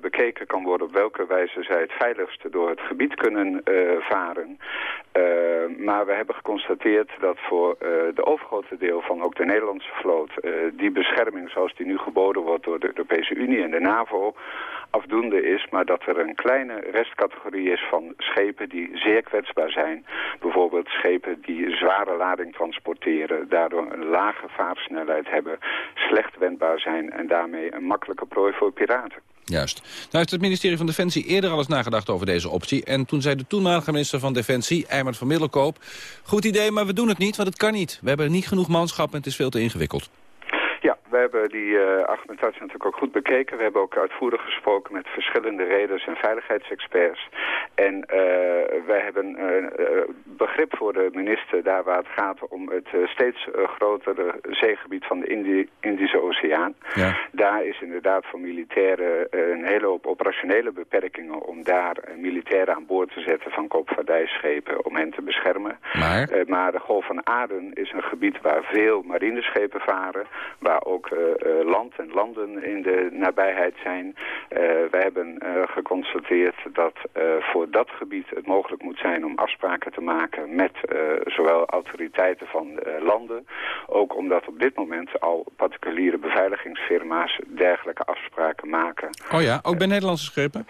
bekeken kan worden op welke wijze zij het veiligste door het gebied kunnen varen. maar we hebben geconstateerd dat voor de overgrote deel van ook de Nederlandse vloot... Uh, die bescherming zoals die nu geboden wordt door de Europese Unie en de NAVO afdoende is, maar dat er een kleine restcategorie is van schepen die zeer kwetsbaar zijn. Bijvoorbeeld schepen die zware lading transporteren, daardoor een lage vaarsnelheid hebben, slecht wendbaar zijn en daarmee een makkelijke prooi voor piraten. Juist. Nou heeft het ministerie van Defensie eerder al eens nagedacht over deze optie. En toen zei de toenmalige minister van Defensie, Eimert van Middelkoop... goed idee, maar we doen het niet, want het kan niet. We hebben niet genoeg manschap en het is veel te ingewikkeld. We hebben die uh, argumentatie natuurlijk ook goed bekeken. We hebben ook uitvoerig gesproken met verschillende reders en veiligheidsexperts. En uh, wij hebben uh, begrip voor de minister daar waar het gaat om het steeds grotere zeegebied van de Indi Indische Oceaan. Ja. Daar is inderdaad voor militairen een hele hoop operationele beperkingen om daar militairen aan boord te zetten van koopvaardijschepen om hen te beschermen. Maar? maar de Golf van Aden is een gebied waar veel marineschepen varen, waar ook uh, land en landen in de nabijheid zijn. Uh, wij hebben geconstateerd dat voor dat gebied het mogelijk moet zijn om afspraken te maken met zowel autoriteiten van landen. Ook omdat op dit moment al particuliere beveiligingsfirma's dergelijke afspraken maken. Oh ja, ook bij Nederlandse schepen?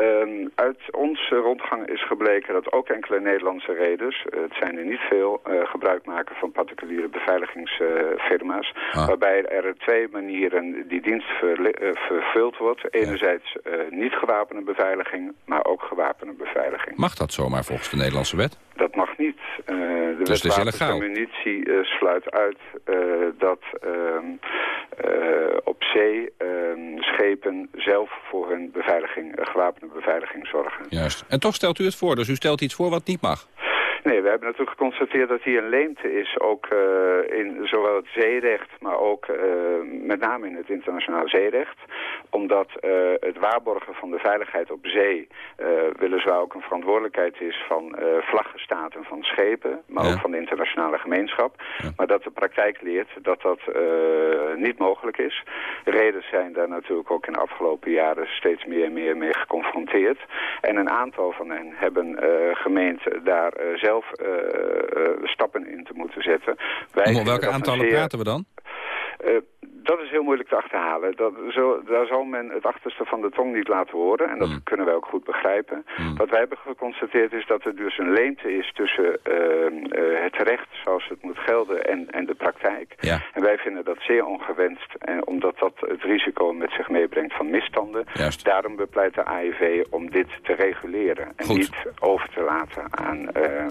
Uh, uit onze rondgang is gebleken dat ook enkele Nederlandse reders, het zijn er niet veel, uh, gebruik maken van particuliere beveiligingsfirma's. Uh, ah. Waarbij er twee manieren die dienst ver, vervuld wordt. Enerzijds niet gewapende beveiliging, maar ook gewapende beveiliging. Mag dat zomaar volgens de Nederlandse wet? Dat mag niet. de dus wet illegaal. munitie sluit uit dat ehm, op zee ehm, schepen zelf voor hun beveiliging, gewapende beveiliging zorgen. Juist. En toch stelt u het voor, dus u stelt iets voor wat niet mag? Nee, we hebben natuurlijk geconstateerd dat hier een leemte is, ook uh, in zowel het zeerecht, maar ook uh, met name in het internationaal zeerecht. Omdat uh, het waarborgen van de veiligheid op zee weliswaar ook een verantwoordelijkheid is van vlaggenstaten van schepen, maar ja. ook van de internationale gemeenschap. Ja. Maar dat de praktijk leert dat dat niet mogelijk is. Reden zijn daar natuurlijk ook in de afgelopen jaren steeds meer en meer mee geconfronteerd. En een aantal van hen hebben gemeend daar zelf uh, stappen in te moeten zetten. Wij Om welke aantallen zeer... praten we dan? Dat is heel moeilijk te achterhalen. Dat, zo, daar zal men het achterste van de tong niet laten horen. En dat mm. kunnen wij ook goed begrijpen. Mm. Wat wij hebben geconstateerd is dat er dus een leemte is tussen uh, uh, het recht zoals het moet gelden en, en de praktijk. Ja. En wij vinden dat zeer ongewenst. En omdat dat het risico met zich meebrengt van misstanden. Juist. Daarom bepleit de AIV om dit te reguleren. En goed. niet over te laten aan uh,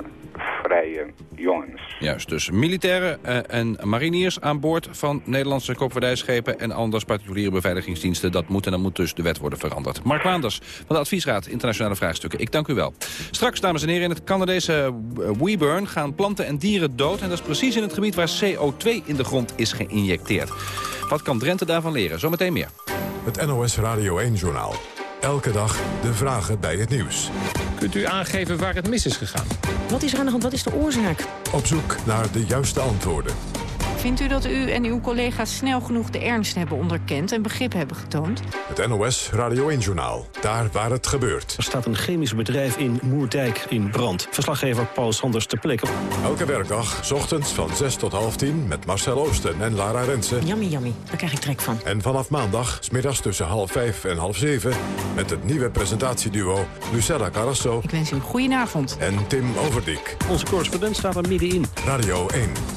vrije jongens. Juist, dus militairen en mariniers aan boord van Nederlandse koopvaardij schepen en anders particuliere beveiligingsdiensten. Dat moet en dan moet dus de wet worden veranderd. Mark Waanders van de Adviesraad Internationale Vraagstukken. Ik dank u wel. Straks, dames en heren, in het Canadese eh, Weburn gaan planten en dieren dood. En dat is precies in het gebied waar CO2 in de grond is geïnjecteerd. Wat kan Drenthe daarvan leren? Zometeen meer. Het NOS Radio 1-journaal. Elke dag de vragen bij het nieuws. Kunt u aangeven waar het mis is gegaan? Wat is er aan de hand? Wat is de oorzaak? Op zoek naar de juiste antwoorden. Vindt u dat u en uw collega's snel genoeg de ernst hebben onderkend en begrip hebben getoond? Het NOS Radio 1-journaal. Daar waar het gebeurt. Er staat een chemisch bedrijf in Moerdijk in brand. Verslaggever Paul Sanders te plekke. Elke werkdag, s ochtends van 6 tot half 10 met Marcel Oosten en Lara Rensen. Yummy, yummy. Daar krijg ik trek van. En vanaf maandag, smiddags tussen half 5 en half 7... met het nieuwe presentatieduo Lucella Carrasso. Ik wens u een goedenavond. En Tim Overdiek. Onze correspondent staat er middenin. Radio 1.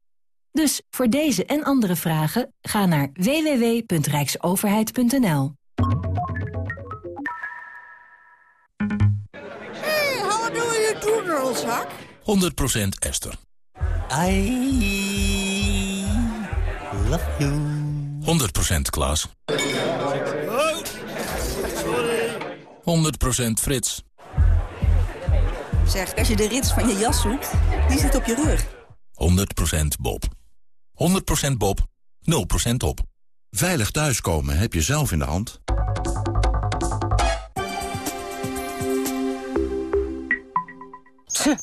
Dus voor deze en andere vragen ga naar www.rijksoverheid.nl. Hey, how do you do, girlshak? 100% Esther. I love you. 100% Klaas. Oh, sorry. 100% Frits. Zeg, als je de rits van je jas zoekt, die zit op je rug. 100% Bob. 100% Bob, 0% op. Veilig thuiskomen heb je zelf in de hand.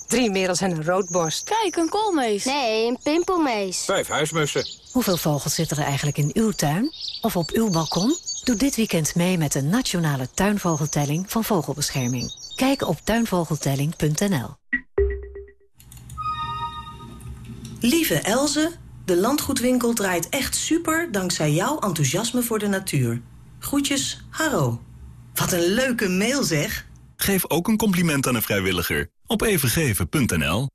Drie merels en een roodborst. Kijk, een koolmees. Nee, een pimpelmees. Vijf huismussen. Hoeveel vogels zitten er eigenlijk in uw tuin? Of op uw balkon? Doe dit weekend mee met de nationale tuinvogeltelling van Vogelbescherming. Kijk op tuinvogeltelling.nl. Lieve Elze, de landgoedwinkel draait echt super dankzij jouw enthousiasme voor de natuur. Groetjes, Haro. Wat een leuke mail zeg. Geef ook een compliment aan een vrijwilliger op evengeven.nl.